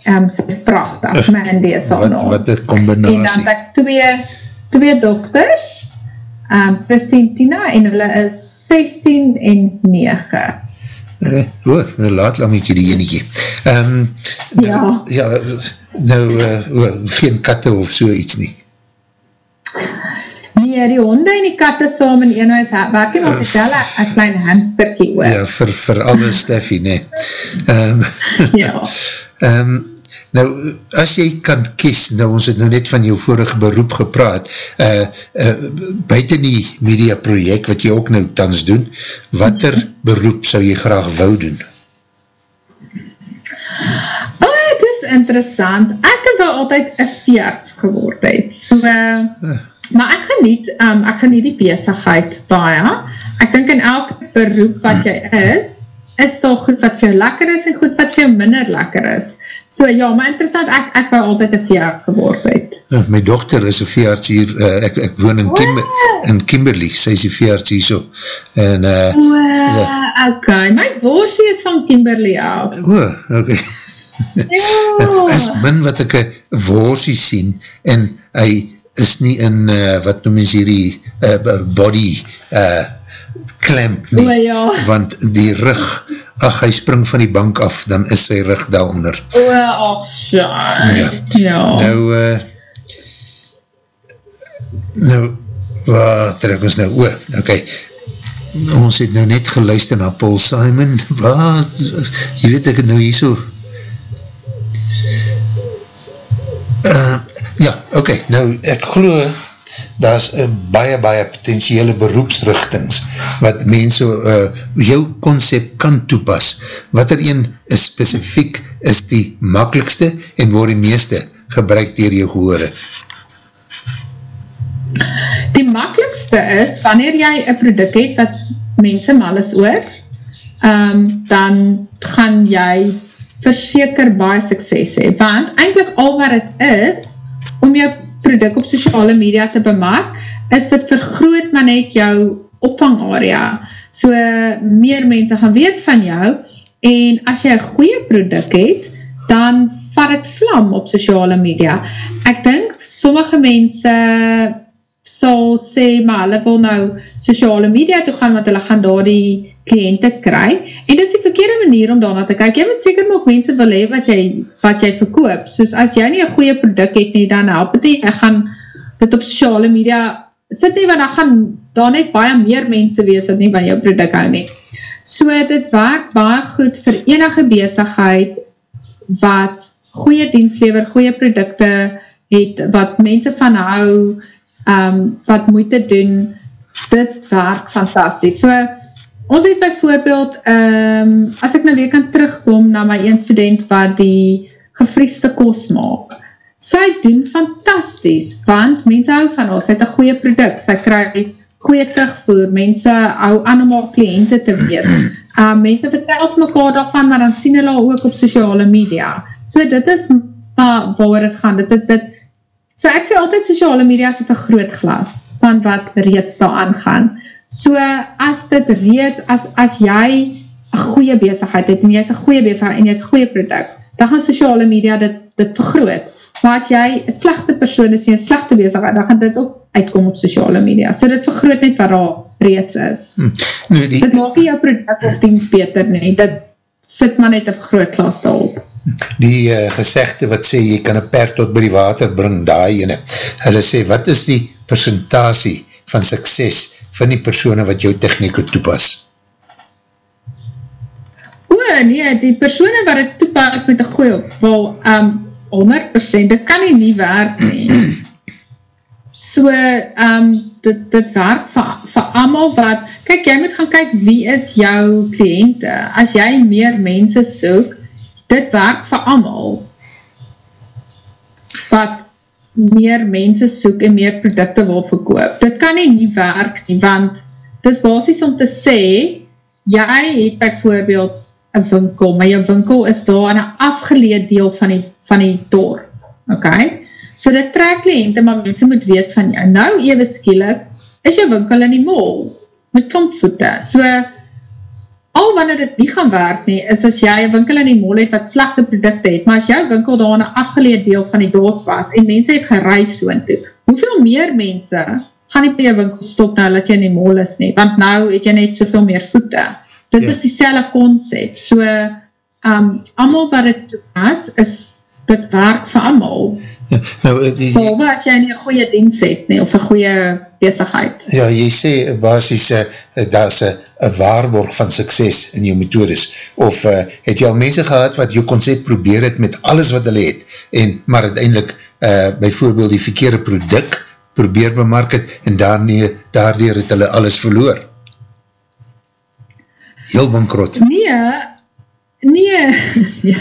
Um, sy is prachtig, my in deze Wat, wat een combinatie. En dan het ek twee, twee dochters, um, Christine Tina, en hulle is 16 en 9. Okay. O, nou laat lang ek die enige. Um, Ja. Ja, nou, uh, geen katte of so iets nie. Nee, die honde en die katte saam in een huis, werk jy nog vertel, een klein hamsterkie oor. Ja, vir, vir alle Steffi, nee. Um, Ja. um, nou, as jy kan kies, nou ons het nou net van jou vorige beroep gepraat, uh, uh, buiten die media project, wat jy ook nou tans doen, wat er beroep sou jy graag wou doen? Oh, het is interessant. Ek het wel altyd een veerts geword het. So, uh, maar ek geniet, um, ek geniet die bezigheid baie. Ek dink in elk beroep wat jy is, is toch goed wat vir jou lekker is en goed wat vir jou minder lekker is. So ja, maar interessant, ek, ek wou altyd een veerts geword het. Uh, my dochter is een veearts hier, uh, ek, ek woon in, Kim, in Kimberley, sy is een veearts hier so. En, uh, O, ja. ok, my worsie is van Kimberley af. o, ok. Ja. is min wat ek een worsie sien en hy is nie in, uh, wat noem ons hierdie uh, body uh, clamp nie, O, ja. want die rug, ach hy spring van die bank af, dan is sy rug daaronder. O, ach, ja. Ja. ja. Nou, uh, nou, wat trek ons nou, o, ok, ons het nou net geluister na Paul Simon, wat, jy weet ek het nou hier so, uh, ja, ok, nou, ek glo, daar is uh, baie, baie potentiële beroepsrichtings, wat mense uh, jou concept kan toepas, wat er een is specifiek, is die makkelijkste, en word die meeste gebruik dier jou gehore. Die makkelijkste is, wanneer jy een product het wat mense mal is oor, um, dan gaan jy verseker baie sukses hee. Want eindelijk al wat het is, om jou product op sociale media te bemaak, is dit vergroot maar net jou opvangarea. So meer mense gaan weet van jou, en as jy een goeie product het, dan vat het vlam op sociale media. Ek dink, sommige mense sal sê, maar hulle wil nou sociale media toe gaan, want hulle gaan daar die kliënte kry, en dit is die verkeerde manier om daarna te kyk, jy moet seker nog mense wil hee wat jy, wat jy verkoop, soos as jy nie een goeie product het nie, dan help het nie, ek gaan dit op sociale media sit nie, want dan gaan daar net baie meer mense wees wat nie van jou product hou nie. So dit werk baie goed vir enige bezigheid wat goeie dienstlever, goeie producte het, wat mense van hou, um, wat moeite doen, dit werk fantastisch. So, ons het bijvoorbeeld, um, as ek nou weer kan terugkom na my een student wat die gefrieste kos maak, sy doen fantastisch, want mense hou van ons, sy het een goeie product, sy krijg goeie terugvoer, mense hou aan om al kliënte te wees, um, mense vertel of mekaar daarvan, maar dan sien hulle ook op sociale media, so dit is uh, waar het gaan, dit, dit, dit, so ek sê altyd sociale media is het een groot glas, van wat reeds daar aangaan, so as dit reeds, as, as jy een goeie bezigheid het, en jy is een goeie bezigheid, en jy het goeie product, dan gaan sociale media dit, dit vergroot, maar as jy een slechte persoon is, en een slechte bezigheid, dan gaan dit ook uitkom op sociale media, so dit vergroot net waar daar reeds is. Hm. Nou die, Dit maak nie jou product of dienst beter nie, dit sit maar net een groot klas daarop. die uh, gezegde wat sê, jy kan een perd tot by die water bring, daai ene. Hulle sê, wat is die percentage van sukses van die persoene wat jou techniek toepas? O, nee, die persoene wat het toepas met een goeie, wel, um, 100%, dit kan nie nie werk nie. So, um, dit, dit werk vir, vir amal wat, kyk, jy moet gaan kyk wie is jou kliënte. As jy meer mense soek, dit werk vir amal wat meer mense soek en meer producte wil verkoop. Dit kan nie nie werk nie, want dit is basis om te sê, jy het bijvoorbeeld een winkel, maar jou winkel is daar in een afgeleed deel van die, van die dorp. Ok? So dit trek kliënte, maar mense moet weet van jou. Nou, even skielik, is jou winkel in die mall, met klompvoete. So, al wanneer dit nie gaan werk nie, is as jy een winkel in die mall het wat slechte producte het, maar as jou winkel daar in een afgeleed deel van die dorp was, en mense het gereis so in toe, hoeveel meer mense gaan nie by jou winkel stop nou, dat jy in die mall is nie, want nou het jy net soveel meer voete. Dit ja. is die selle concept. So, um, allemaal wat het toepas, is dit werk vir allemaal. Ja, nou, eh, die, Behalve as jy nie een goeie dienst het, nie, of een goeie bezigheid. Ja, jy sê basis, uh, daar is een waarborg van sukses in jou methodes, of uh, het jy al mense gehad wat jou concept probeer het met alles wat hulle het, en, maar uiteindelik, uh, bijvoorbeeld die verkeerde product probeer bemark het, en daarmee, daardoor het hulle alles verloor. Heel bankrot. Nee, nee, ja,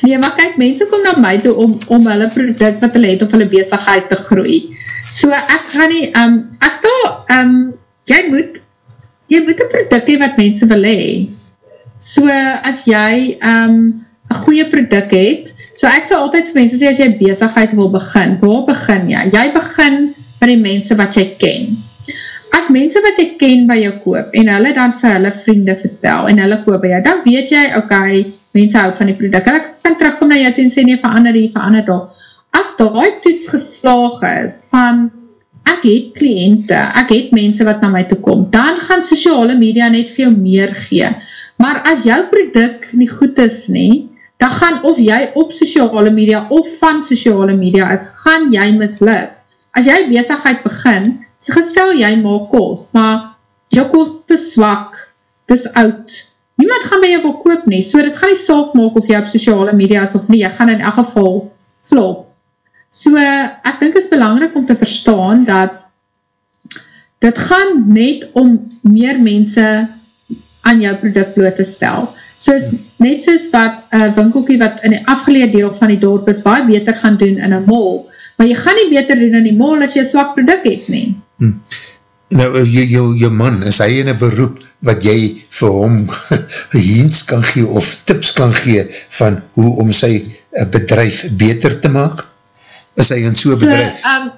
nee, maar kyk, mense kom na my toe om, om hulle product wat hulle het of hulle bezigheid te groei. So, ek gaan nie, um, as daar, um, jy moet, jy moet een product hee wat mense wil hee. So, as jy um, een goeie product het, so ek sal altyd vir mense sê, as jy bezigheid wil begin, waar begin jy? Jy begin by die mense wat jy ken as mense wat jy ken by jou koop en hulle dan vir hulle vriende vertel en hulle koop by jou, dan weet jy, ok, mense hou van die product, hulle kan terugkom na jou toe en sê nie, verander hier, verander daar. As daar toets geslaag is van, ek het kliënte, ek het mense wat na my toe kom, dan gaan sociale media net veel meer gee. Maar as jou product nie goed is nie, dan gaan of jy op sociale media of van sociale media is, gaan jy misluk. As jy bezigheid begin, so gestel jy maak kos, maar jou kos te swak, dis oud, niemand gaan by jou wil koop nie, so dit gaan nie saak maak of jy op sociale media is of nie, jy gaan in elk geval flop. So, ek dink is belangrijk om te verstaan dat dit gaan net om meer mense aan jou product bloot te stel. So is net soos wat uh, winkelkie wat in die afgeleed deel van die dorp is, baie beter gaan doen in een mall, maar jy gaan nie beter doen in die mall as jy swak product het nie. Hm. Nou, jou, jou, jou man, is hy in een beroep wat jy vir hom hiens kan gee of tips kan gee van hoe om sy eh, bedrijf beter te maak? Is hy in so'n bedrijf? So, um,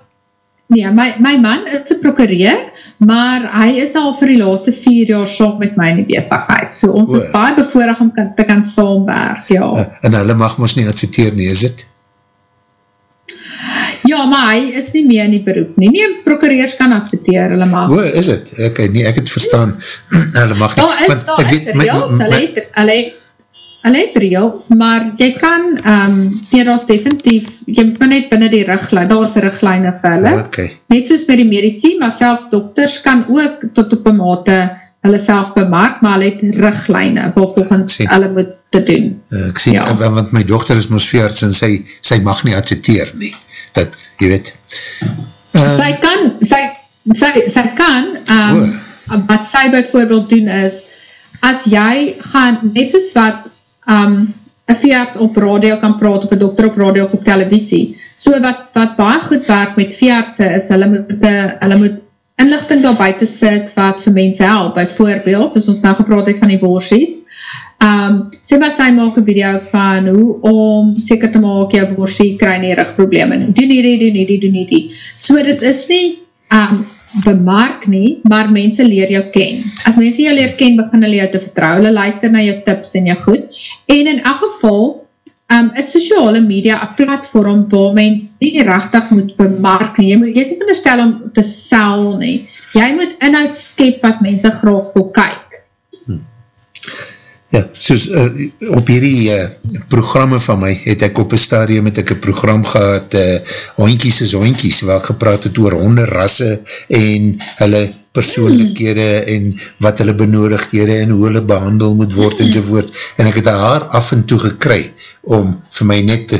nee, my, my man is een prokureer, maar hy is al vir die laatste vier jaar saam met my in die bezigheid. So ons o, is baie bevoorig om kan, te kan saamwerk, ja. Uh, en hulle mag ons nie adverteer nie, is het? Ja, maar hy is nie meer in die beroep nie. Nie, prokureurs kan adverteer, hulle mag. Hoe is het? Ok, nie, ek het verstaan, hulle mag nie. Daar is, daar is reels, hulle het, hulle het, hulle het reels, maar jy kan, um, nee, daar is definitief, jy moet net binnen die richtlijne, daar is richtlijne vir hulle. Okay. Net soos met die medicie, maar selfs dokters kan ook tot op een mate hulle self bemaak, maar hulle het richtlijne, wat volgens hulle moet te doen. Ek sien, ja. want my dochter is moos veerts en sy, sy mag nie adverteer nie dat, jy weet. Uh, sy kan, sy, sy, sy kan, um, oh. wat sy bijvoorbeeld doen is, as jy gaan, net soos wat, um, een veearts op radio kan praat, of een dokter op radio of op televisie, so wat, wat baie goed werk met veeartse is, hulle moet, hulle moet inlichting daar buiten sit, wat vir mense help, bijvoorbeeld, soos ons nou gepraat het van die worsies, Um, sê maar sy maak een video van hoe om seker te maak jou borsie kry nie rugprobleme nie. Doen hierdie, doen hierdie, doen hierdie. So dit is nie um, bemark nie, maar mense leer jou ken. As mense jou leer ken, begin hulle jou te vertrouw. Hulle luister na jou tips en jou goed. En in elk geval um, is sociale media een platform waar mens nie rechtig moet bemark nie. Jy, moet, jy is nie van die stel om te sel nie. Jy moet inhoud skep wat mense graag wil kyk. Ja, soos uh, op hierdie uh, programme van my, het ek op een stadium met ek een program gehad, uh, Hoinkies is Hoinkies, waar ek gepraat het oor honderrasse en hulle persoonlikhede en wat hulle benodigdhede en hoe hulle behandel moet word mm. enzovoort. En ek het haar af en toe gekry om vir my net te,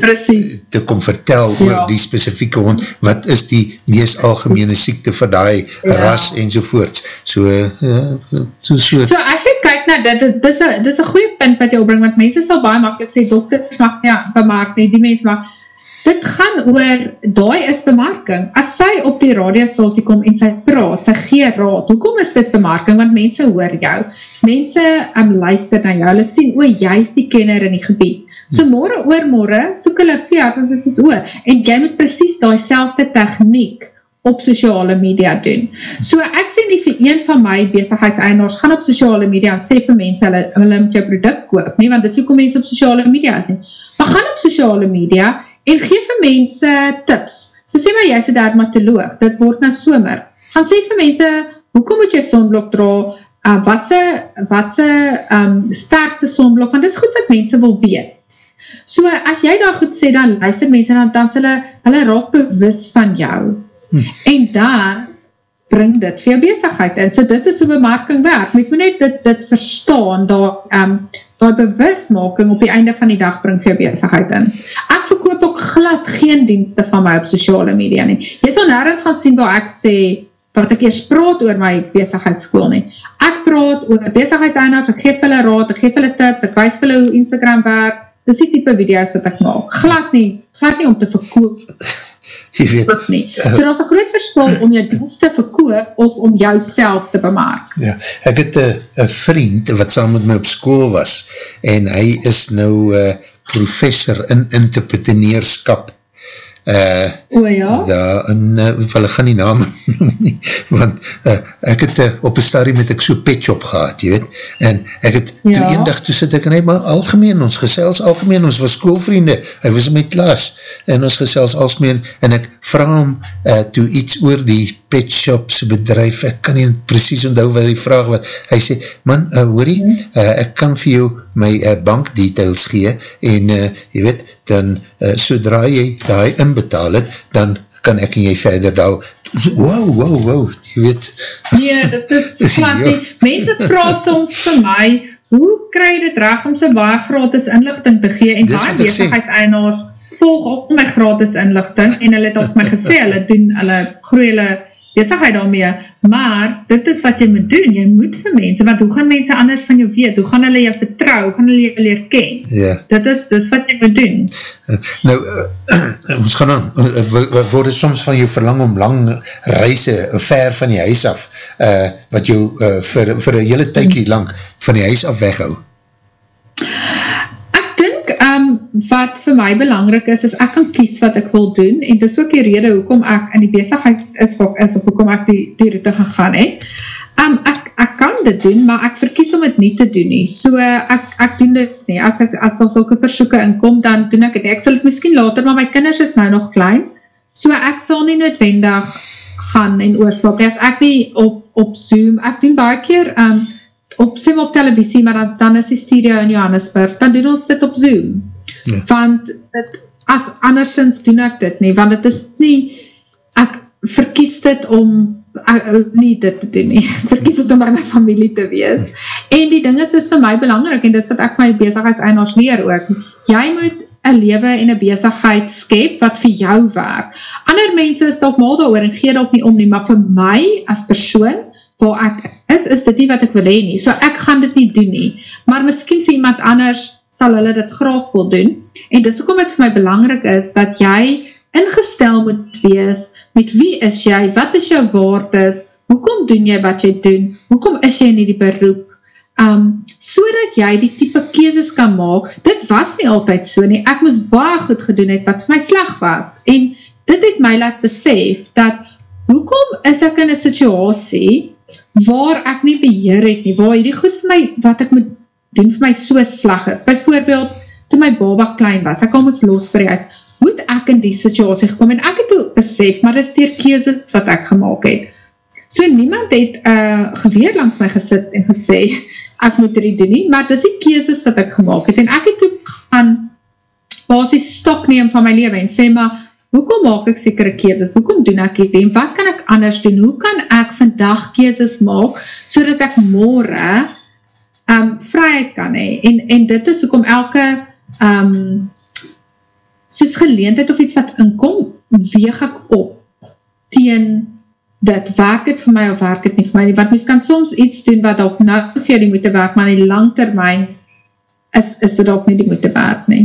te kom vertel ja. oor die specifieke hond, wat is die meest algemene siekte vir die ja. ras enzovoort. So, uh, so, so. so as jy kyk na dit, dit is een goeie punt wat jy opbring, want mense sal baie makkelijk sê, dokter mag ja, bemaak nie, die mens mag, dit gaan oor, daai is bemarking. As sy op die radiostasie kom en sy praat, sy gee raad, hoekom is dit bemarking? Want mense hoor jou, mense um, luister na jou, hulle sien, o, jy is die kenner in die gebied. So morgen oor morgen, soek hulle veer, as het is oor, en jy moet precies die selfde techniek op sociale media doen. So ek sê nie vir een van my bezigheidseinders, gaan op sociale media en sê vir mense, hulle, hulle moet jou product koop, nie, want dis hoekom mense op sociale media is nie. Maar gaan op sociale media en geef vir mense tips. So sê maar, jy is een dermatoloog, dit word na somer. Gaan sê vir mense, hoekom moet jy sonblok dra, uh, wat se, wat se um, sterkte sonblok, want dit is goed wat mense wil weet. So as jy daar goed sê, dan luister mense, dan, dan hulle, hulle raak bewus van jou. Hm. En dan bring dit vir jou bezigheid in. So dit is hoe bemarking werk. Mens moet net dit, dit verstaan, daar, um, daar bewusmaking op die einde van die dag bring vir jou bezigheid in. Ek verkoop ook glad geen dienste van my op sociale media nie. Jy sal nergens gaan sien waar ek sê, wat ek eers praat oor my bezigheidsschool nie. Ek praat oor bezigheidseinders, ek geef hulle raad, ek geef hulle tips, ek wees hulle hoe Instagram werk, dis die type video's wat ek maak. Glad nie, glad nie om te verkoop jy weet. Nie. So daar is een groot verskil om jou dienst te verkoop of om jou self te bemaak. Ja, ek het een vriend wat saam met my op school was en hy is nou uh, professor in interpreteneerskap Uh, o ja? Ja, en uh, hulle gaan die naam nie, want uh, ek het uh, op een stadium met ek so petshop gehad, jy weet, en ek het ja. toe een dag toe sit ek en hy, maar algemeen, ons gesels algemeen, ons was schoolvriende, hy was in my klas, en ons gesels algemeen, en ek vraag hom uh, toe iets oor die petshops bedrijf, ek kan nie precies onthou wat die vraag wat, hy sê, man, uh, hoorie, uh, ek kan vir jou my uh, bank details gee, en uh, jy weet, dan uh, sodra jy die inbetaal het, dan kan ek en jy verder daar, wow, wow, wow, jy weet. Nee, dit is slat nie. Mense vraag soms vir my, hoe kry dit reg om so baie gratis inlichting te gee, en baie bezigheidseinaars volg op my gratis inlichting, en hulle het op my gesê, hulle doen, hulle groei hulle bezigheid daarmee, maar dit is wat jy moet doen, jy moet vir mense, want hoe gaan mense anders van jou weet, hoe gaan hulle jou vertrouw, hoe gaan hulle jou leer ken, ja. dit, is, dit is wat jy moet doen. Nou, uh, ons gaan dan, uh, word het soms van jou verlang om lang reise, ver van die huis af, uh, wat jou uh, vir, vir een hele tykie lang van die huis af weghou? Wat vir my belangrik is, is ek kan kies wat ek wil doen, en dis ook die rede hoekom ek in die bezigheid is, is of hoekom ek die, die route gegaan het. Um, ek, ek kan dit doen, maar ek verkies om het nie te doen nie. So, ek, ek doen dit nie. As ek as daar sulke versoeken inkom, dan doen ek het nie. Ek sal het miskien later, maar my kinders is nou nog klein, so ek sal nie noodwendig gaan en oorspok. As ek nie op, op Zoom, ek doen baie keer um, op Zoom op televisie, maar dan, dan is die studio in Johannesburg, dan doen ons dit op Zoom ja. want het, as andersins doen ek dit nie, want het is nie, ek verkies dit om ek, nie dit te doen nie, verkies dit om by my familie te wees, en die ding is, dit is vir my belangrijk, en dit is wat ek my bezigheidseinders leer ook, jy moet een lewe en een bezigheid skep, wat vir jou werk, ander mense is toch mal daar en gee dat nie om nie, maar vir my, as persoon, waar ek is, is dit nie wat ek wil heen nie, so ek gaan dit nie doen nie, maar miskien vir iemand anders, sal hulle dit graag wil doen, en dis ook om het vir my belangrijk is, dat jy ingestel moet wees, met wie is jy, wat is jou waard is, hoekom doen jy wat jy doen, hoekom is jy nie die beroep, um, so dat jy die type keeses kan maak, dit was nie altyd so nie, ek moes baie goed gedoen het, wat vir my slag was, en dit het my laat besef, dat hoekom is ek in een situasie, waar ek nie beheer het nie, waar jy die goed vir my, wat ek moet doen vir my so slag is. Bijvoorbeeld, toe my baba klein was, ek kom ons los vir die huis, hoe het ek in die situasie gekom, en ek het toe besef, maar dis die keuzes wat ek gemaakt het. So niemand het uh, geweer langs my gesit en gesê, ek moet dit doen nie, maar dis die keuzes wat ek gemaakt het, en ek het toe gaan basis stok neem van my leven, en sê maar, hoekom maak ek sekere keuzes, hoekom doen ek dit, en wat kan ek anders doen, hoe kan ek vandag keuzes maak, so dat ek morgen um, vryheid kan hee, en, en dit is hoekom elke um, soos geleendheid of iets wat inkom, weeg ek op teen dit, werk het vir my of werk het nie vir my nie, want mys kan soms iets doen wat ook nou vir jou die moeite werk, maar in die langtermijn is, is dit ook nie die moeite werk nie.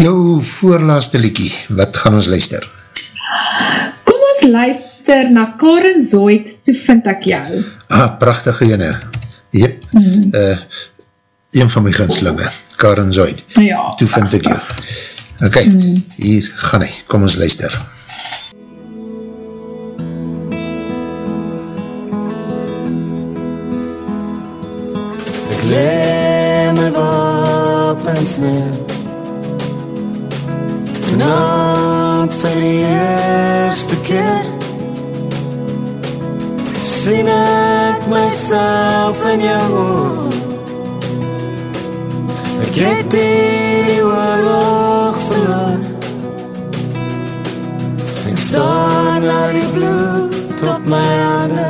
Jou voorlaaste liekie, wat gaan ons luister? Kom ons luister na Karen Zoid, toe vind ek jou. Ah, prachtige ene. Jep, mm. uh, een van my ginslinge, Karen Zoid. Ja. Toe vind ek jou. Ok, mm. hier gaan hy, kom ons luister. Ek leer my wapens neer Vanavond vir die eerste keer Sien ek myself in jou oor Ek het die oorlog verloor Ek staan na die bloed op my hande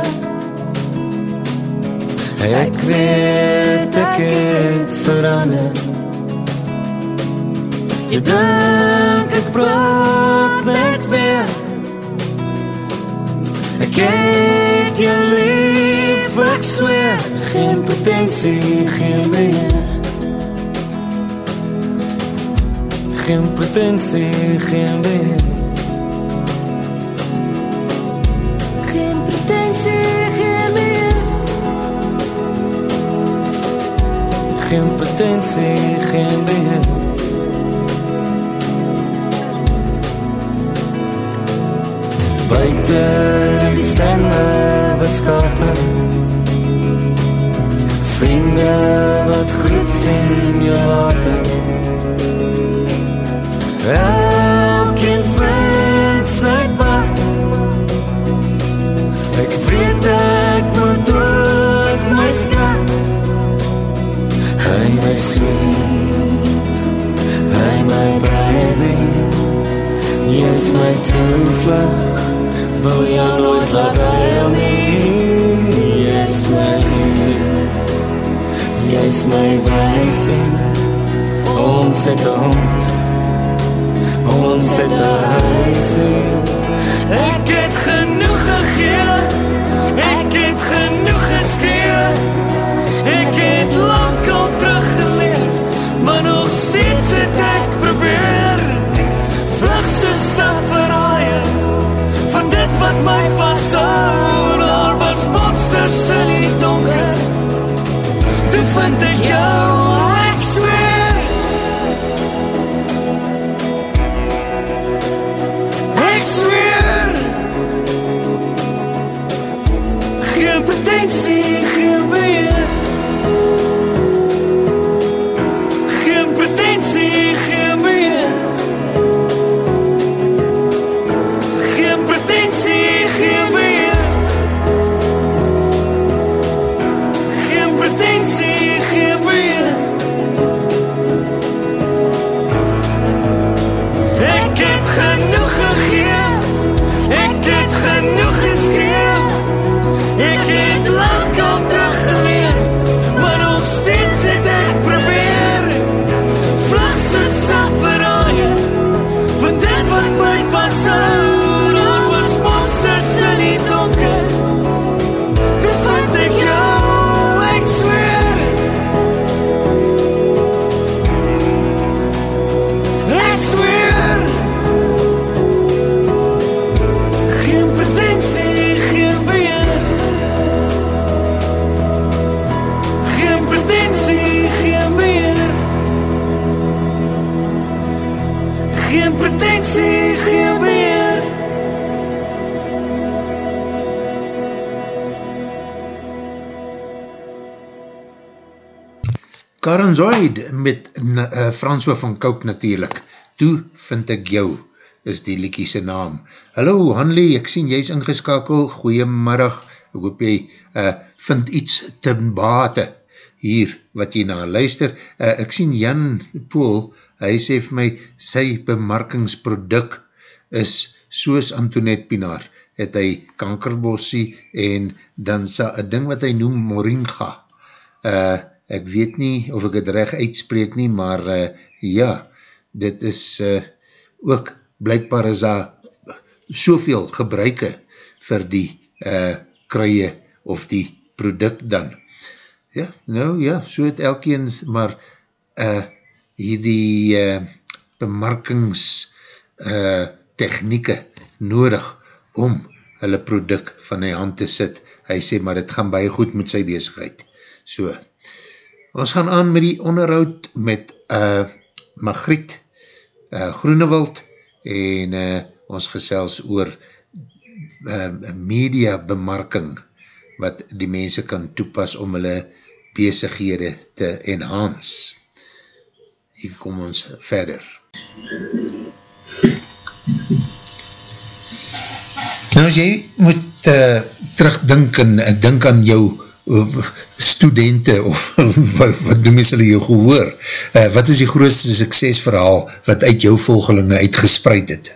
Ek weet ek het verander. Jy dink ek praat net weer. Ek het jou lief, ek sweer Geen pretensie, geen beheer Geen pretensie, geen beheer Geen pretensie, geen beheer Geen pretensie, geen beheer Buiten die stemme wat Vriende wat groet sien jou later Elkeen vind sy pad. Ek weet ek moet ook my skat Hy my sweet Hy my baby. Jy is my toevlug wil jou nooit laat huil nie Jy is my wijsing Ons het een hond. Ons het een huising Ek het genoeg gegee. Ek het genoeg geskree Ek het lang al teruggeleer Maar nog steeds het ek probeer. Vlug soos een verraaier van dit wat my Toe vind ek Zoid met uh, François van Kouk natuurlijk. Toe vind ek jou, is die liekie sy naam. Hallo Hanley, ek sien jy is ingeskakel, goeiemiddag, ek hoop jy uh, vind iets ten bate hier wat jy na luister. Uh, ek sien Jan Poel, hy sê vir my, sy bemarkingsproduk is soos Antoinette Pinaar, het hy kankerbossie en dan sa, een ding wat hy noem moringa. Uh, ek weet nie of ek het recht uitspreek nie, maar uh, ja, dit is uh, ook, blijkbaar is daar soveel gebruike vir die uh, kruie of die product dan. Ja, nou ja, so het elkeen maar uh, hierdie uh, bemarkings uh, technieke nodig om hulle product van die hand te sit. Hy sê, maar het gaan baie goed met sy bezigheid. So, ons gaan aan met die onderhoud met uh, Magriet uh, Groenewald en uh, ons gesels oor uh, media bemarking wat die mense kan toepas om hulle bezighede te enhance. Hier kom ons verder. Nou as jy moet uh, terugdink en uh, dink aan jou uh, studenten of wat, wat noem jy hulle jou gehoor, uh, wat is die grootste suksesverhaal wat uit jou volgelinge uitgespreid het?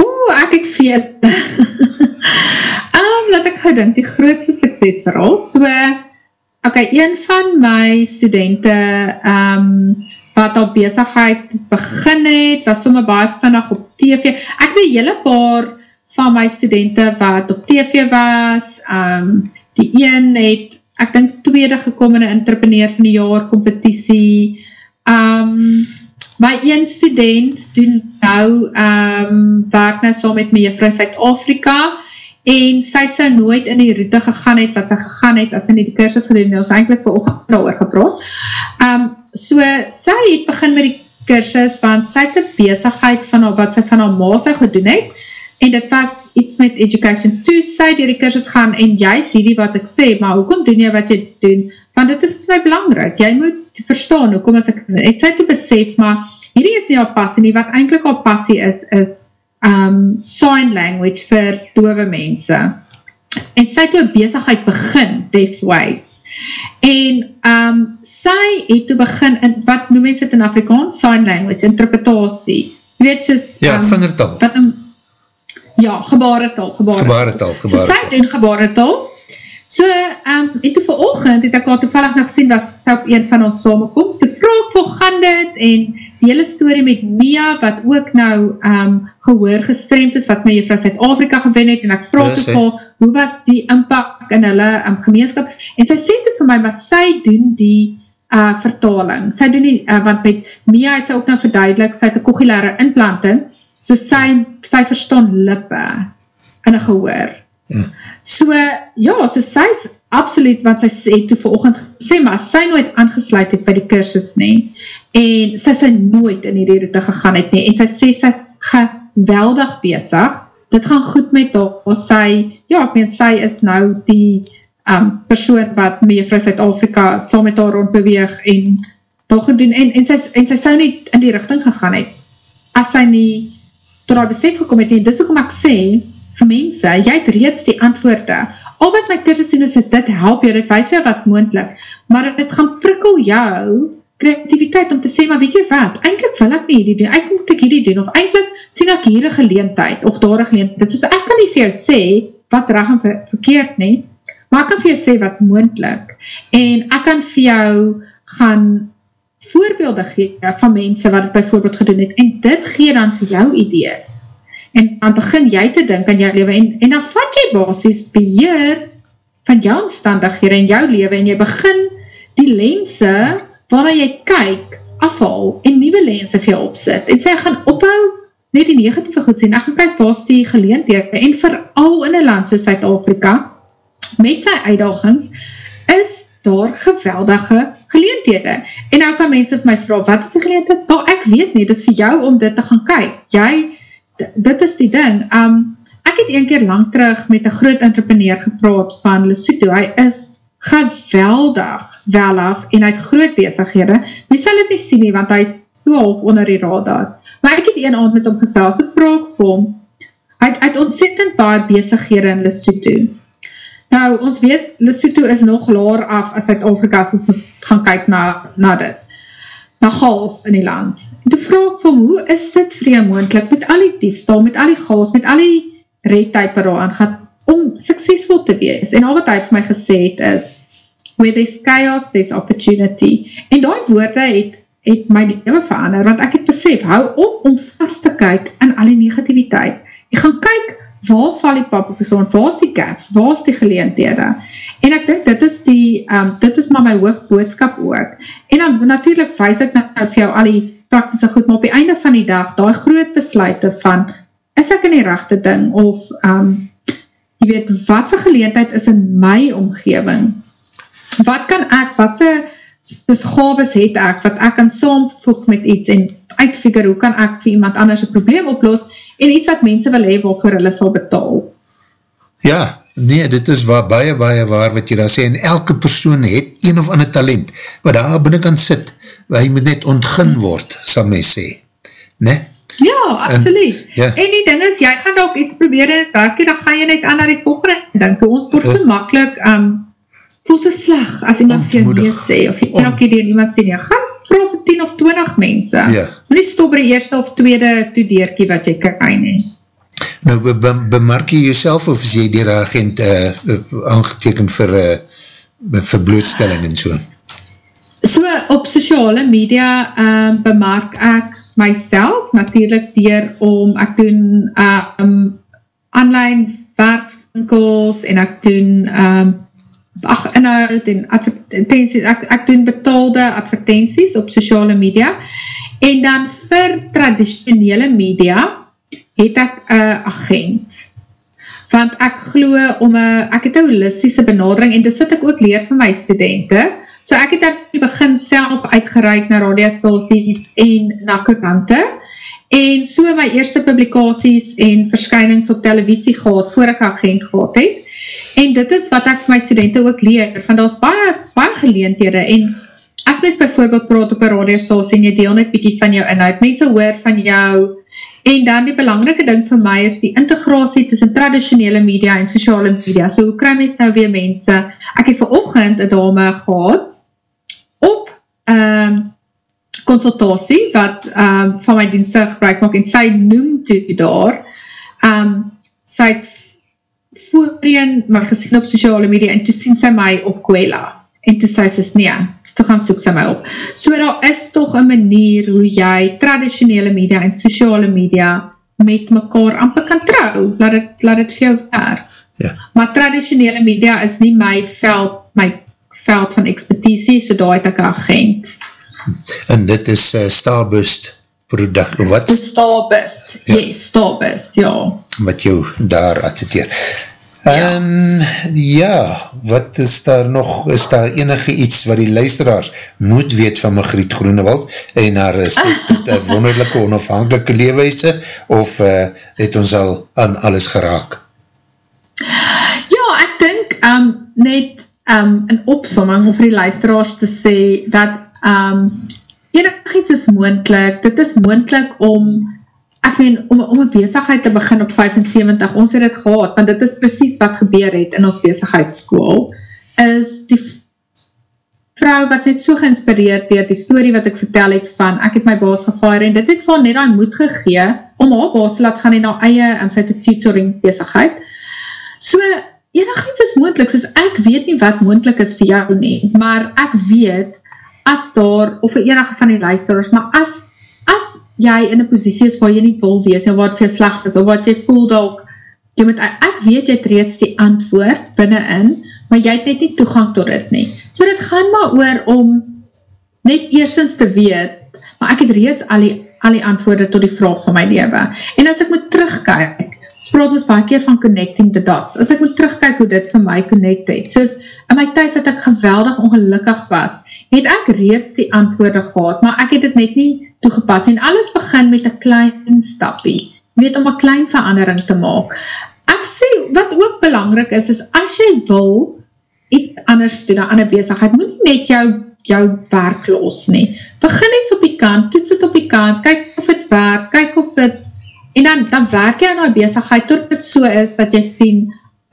Oeh, ek ek weet. um, laat ek gedink, die grootste suksesverhaal, so, ok, een van my studenten, um, wat al bezigheid begin het, was somme baie vinnig op TV. Ek weet hele paar van my studenten wat op TV was, um, die een het, ek dink tweede gekom in een entrepreneur van die jaar competitie. Um, my een student doen nou, um, werk nou saam met my juffrou Suid-Afrika, en sy sy nooit in die route gegaan het, wat sy gegaan het, as sy nie die kursus gedoen, en ons eindelijk vir oog oor gepraat. Um, so sy het begin met die kursus, want sy het die bezigheid van wat sy van haar ma sy gedoen het, en dit was iets met education, toe sy dier die kursus gaan, en jy sê die wat ek sê, maar hoekom doen jy wat jy doen, want dit is my belangrijk, jy moet verstaan, hoekom as ek, het sy toe besef, maar hierdie is nie haar passie nie, wat eindelijk haar passie is, is um, sign language vir dove mense, en sy toe bezigheid begin, deafways, en um, sy het toe begin, in, wat noem mens het in Afrikaans? Sign language, interpretatie. Je weet, soos... Ja, um, vingertal. Wat noem, ja, gebaretal. Gebaretal, gebaretal. So sy doen gebaretal. So, um, en toe vir oogend, het ek al toevallig nog gesien, was op een van ons samenkomst, toe vroeg vol gaan dit, en die hele story met Mia, wat ook nou um, gehoor gestreemd is, wat my juffrou Zuid-Afrika gewen het, en ek vroeg toe vol, hoe was die inpak in hulle um, gemeenskap, en sy sê toe vir my, maar sy doen die uh, vertaling, sy doen die, uh, want met Mia het sy ook nou verduidelik, sy het een kogulaire implanting, so sy, sy verstaan lippe in een gehoor, Ja. So, ja, so sy is absoluut wat sy sê toe vir oogend sê, maar sy nooit aangesluit het by die kursus nie, en sy sy nooit in die route gegaan het nie, en sy sê sy is geweldig bezig, dit gaan goed met haar, sy, ja, ek meen, sy is nou die um, persoon wat mevrou Zuid-Afrika saam met haar rondbeweeg en daar gedoen, en, en, sy, en sy sy nie in die richting gegaan het, as sy nie tot haar besef gekom het nie, dis ook om ek sê, mense, jy het reeds die antwoorde. Al wat my kursus doen is, dit help jou, dit wees jou wat's moendlik, maar het gaan prikkel jou kreativiteit om te sê, maar weet jy wat, eindelijk wil ek nie hierdie doen, eindelijk moet ek hierdie doen, of eindelijk sien ek hier een geleentheid, of daar een geleentheid, soos ek kan nie vir jou sê, wat reg en ver verkeerd nie, maar ek kan vir jou sê wat's moendlik, en ek kan vir jou gaan voorbeelde gee van mense wat het bijvoorbeeld gedoen het, en dit gee dan vir jou idees, en dan begin jy te dink aan jou leven, en, en dan vat jy basis beheer van jou omstandighede in jou leven, en jy begin die lense waarna jy kyk, afval, en nieuwe lense vir jou opzit, en sy gaan ophou, net die negatieve goed sien, ek gaan kyk waar is die geleendhede, en vooral in een land soos Zuid-Afrika, met sy uitdagings, is daar geweldige geleendhede, en nou kan mense vir my vraag, wat is die geleendhede? Nou, ek weet nie, dit is vir jou om dit te gaan kyk, jy dit is die ding, um, ek het een keer lang terug met een groot entrepreneur gepraat van Lesotho, hy is geweldig wel af en hy het groot bezighede, my sal het nie sien nie, want hy is so half onder die radar, maar ek het een aand met hom geseld, te vraag vir hom, hy het, het ontzettend baie bezighede in Lesotho, nou ons weet, Lesotho is nog laar af as Zuid-Afrika, as ons gaan kyk na, na dit, na chaos in die land. En toe vraag van hoe is dit vir jou moendlik met al die diefstal, met al die gaas, met al die redtype daar gaan om suksesvol te wees. En al wat hy vir my gesê het is, where there's chaos, there's opportunity. En die woorde het, het my leven verander, want ek het besef, hou op om vast te kyk in al die negativiteit. Jy gaan kyk, waar val die pap op die grond, waar is die gaps, waar is die geleenthede? En ek dink, dit is die, um, dit is maar my hoofdboodskap ook. En dan natuurlijk wees ek nou vir jou al die praktische goed, maar op die einde van die dag, die groot besluite van, is ek in die rechte ding, of, um, jy weet, wat sy geleentheid is in my omgeving? Wat kan ek, wat sy gaves het ek, wat ek kan saamvoeg met iets, en uitfigure, hoe kan ek vir iemand anders een probleem oplos, en iets wat mense wil hee, waarvoor hulle sal betaal. Ja, nee, dit is waar, baie, baie waar wat jy daar sê, en elke persoon het een of ander talent, wat daar binnenkant sit, waar hy moet net ontgin word, sal my sê. Ne? Ja, absoluut. En, ja. en die ding is, jy gaan ook iets probeer in het werk, dan ga jy net aan naar die volgende, denk, ons word so uh, makkelijk, um, voel so sleg, as iemand vir jou nee sê, of jy kan ook hier iemand sê, ja, gaan vraag vir 10 of 20 mense. Ja. Maar nie stop by die eerste of tweede toedeerkie wat jy kan nie. Nou, be, be, bemark jy jyself of is jy die agent uh, aangeteken vir, uh, vir blootstelling en so? So, op sociale media uh, bemark ek myself, natuurlijk dier om, ek doen uh, um, online werkswinkels en ek doen um, ach, inhoud en advertenties, ek, ek doen betaalde advertenties op sociale media, en dan vir traditionele media, het ek een agent, want ek glo om een, ek het een holistische benadering, en dit sit ek ook leer vir my studenten, so ek het dan begin self uitgereik na radiostasies en na korante, en so my eerste publikaties en verskynings op televisie gehad, voor ek agent gehad het, En dit is wat ek vir my studenten ook leer, van daar is baie, baie geleenthede, en as mens bijvoorbeeld praat op een radiostasie, en jy deel net bykie van jou inhoud, mense hoor van jou, en dan die belangrike ding vir my is die integratie tussen traditionele media en sociale media, so hoe kry mens nou weer mense, ek het vir ochend een dame gehad, op um, consultatie, wat um, van my dienste gebruik maak, en sy noem toe daar, um, sy het voorheen my gesien op sociale media en toe sien sy my op Kwela en toe sy soos nee, toe gaan soek sy my op. So daar is toch een manier hoe jy traditionele media en sociale media met mekaar amper kan trouw, laat het, laat het vir jou werk. Ja. Maar traditionele media is nie my veld, my veld van expertisie, so daar het ek agent. En dit is uh, Starbust product, of wat? Starbust, ja. yes, Starbust, ja. Wat jou daar adverteer. Ja. Um, ja, wat is daar nog, is daar enige iets wat die luisteraars moet weet van Margriet Groenewald en haar is het wonderlijke onafhankelike leewijse of uh, het ons al aan alles geraak? Ja, ek dink um, net um, een opsomming om vir die luisteraars te sê dat um, enig iets is moendlik, dit is moendlik om ek meen, om, om een bezigheid te begin op 75, ons het het gehad, want dit is precies wat gebeur het in ons bezigheidsschool, is die vrou wat net so geïnspireerd dier die story wat ek vertel het van, ek het my baas gevaar en dit het van net aan moed gegee, om haar baas laat gaan in haar eie, om sy te tutoring bezigheid. So, enig iets is moendlik, soos ek weet nie wat moendlik is vir jou nie, maar ek weet, as daar, of vir enige van die luisteraars, maar as jy in een positie is waar jy nie wil wees, en wat vir slag is, of wat jy voel dat jy moet, ek weet jy het reeds die antwoord binnenin, maar jy het net nie toegang tot dit nie. So dit gaan maar oor om net eersens te weet, maar ek het reeds al die, al die antwoorde tot die vraag van my leven. En as ek moet terugkijk, spraat ons baie keer van connecting the dots, as ek moet terugkijk hoe dit vir my connect het, soos in my tyd wat ek geweldig ongelukkig was, het ek reeds die antwoorde gehad, maar ek het dit net nie toegepas en alles begin met een klein stapie, weet om een klein verandering te maak. Ek sê, wat ook belangrijk is, is as jy wil iets anders doen, een ander bezigheid, moet net jou, jou werk los nie. Begin iets op die kant, toets het op die kant, kyk of het werk, kyk of het, en dan, dan werk jy aan die bezigheid, tot het so is, dat jy sien,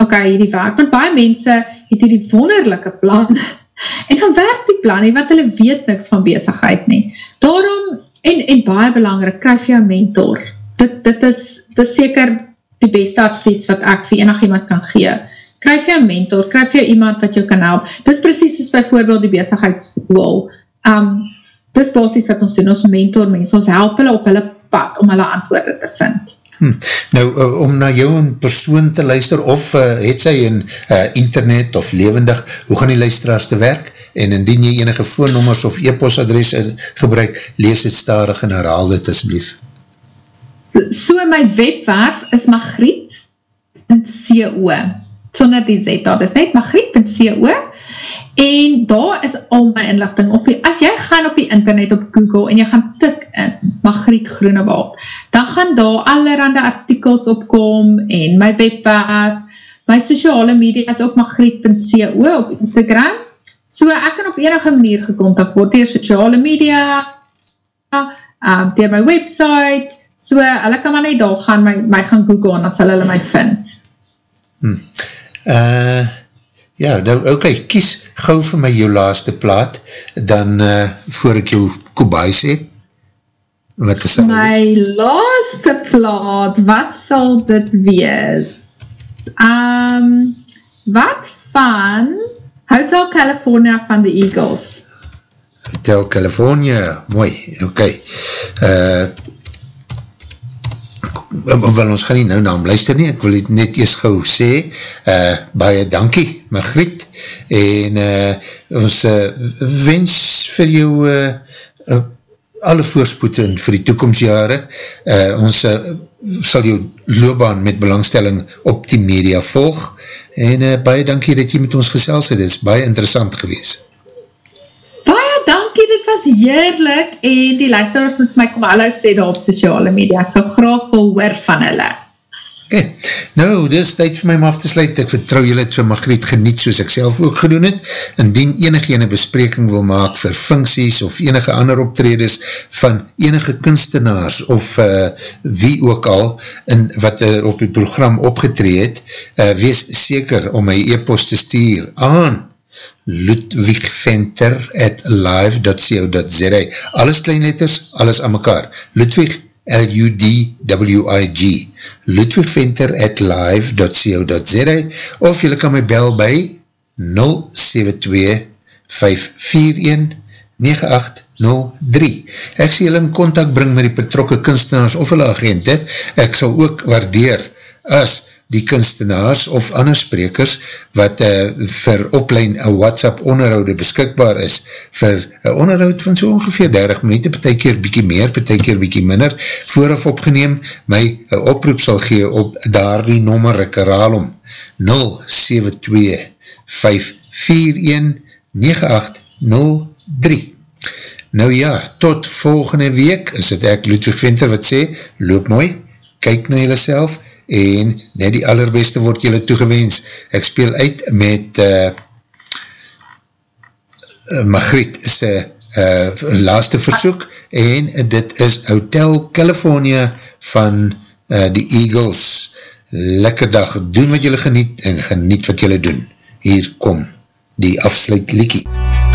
ok, hierdie werk, want baie mense het hierdie wonderlijke plan, en dan werk die plan nie, want hulle weet niks van bezigheid nie. Daarom en, en baie belangrijk, kryf jou mentor. Dit, dit is, dit is seker die beste advies wat ek vir enig iemand kan gee. Kryf jou mentor, kryf jou iemand wat jou kan help. Dit is precies soos bijvoorbeeld die bezigheidsschool. Um, dit is basis wat ons doen, ons mentor mens, ons help hulle op hulle pad om hulle antwoorde te vind. Hm. Nou, uh, om na jou in persoon te luister, of uh, het sy in uh, internet of levendig, hoe gaan die luisteraars te werk? En indien jy enige voornommers of e-postadres gebruik, lees het starig en herhaal dit asblief. So, so my webwerf is magriet.co sonder die z, dat is net magriet.co en daar is al my inlichting, of jy, as jy gaan op die internet op Google en jy gaan tik in Magriet Groenewald, dan gaan daar allerhande artikels opkom en my webwerf, my sociale media is ook magriet.co op Instagram, so ek kan op enige manier gekontak word, dier sociale media, um, dier my website, so hulle kan maar net daar gaan, my, my gaan Google en dan sal hulle my vind. Hmm. Uh, ja, nou, okay, kies gauw vir my jou laaste plaat, dan uh, voor ek jou kobai sê, wat is My dit? laaste plaat, wat sal dit wees? Um, wat van Hotel California van the Eagles? Hotel California, mooi, oké. Okay. Uh, wel ons gaan nie nou na hom luister nie, ek wil het net eers gauw sê, uh, baie dankie, Magriet, en uh, ons uh, wens vir jou uh, uh, alle voorspoed in vir die toekomstjare, uh, ons uh, sal jou loopbaan met belangstelling op die media volg, en uh, baie dankie dat jy met ons gesels het, is baie interessant gewees. Baie dankie, dit was heerlijk, en die luisteraars moet my kom hallo sê daar op sociale media, ek sal graag vol hoor van hulle. Eh, nou, dit is tyd vir my om af te sluit. Ek vertrouw julle het vir Margriet geniet soos ek self ook gedoen het. Indien enige ene bespreking wil maak vir funksies of enige ander optredes van enige kunstenaars of uh, wie ook al in wat er op die program opgetreed, uh, wees seker om my e-post te stuur aan ludwigventer at live.co.za Alles kleinletters, alles aan mekaar. Ludwig L-U-D-W-I-G ludwigventer at live.co.za of jylle kan my bel by 072-541-9803 Ek sê jylle in contact bring met die betrokke kunstenaars of hulle agente, ek sal ook waardeer as die kunstenaars of ander sprekers wat uh, vir oplein een WhatsApp onderhoude beskikbaar is. Vir een onderhoud van so ongeveer 30 minuut, per keer bykie meer, per keer bykie minder, vooraf opgeneem, my een oproep sal gee op daar die nommer, ek herhaal om 072 541 9803 Nou ja, tot volgende week is het ek Ludwig Venter wat sê, loop mooi, kyk na jylle self, en net die allerbeste word jylle toegewens. Ek speel uit met uh, Magriet sy uh, laaste versoek en dit is Hotel California van uh, die Eagles. Lekker dag, doen wat jylle geniet en geniet wat jylle doen. Hier kom die afsluit liekie. MUZIEK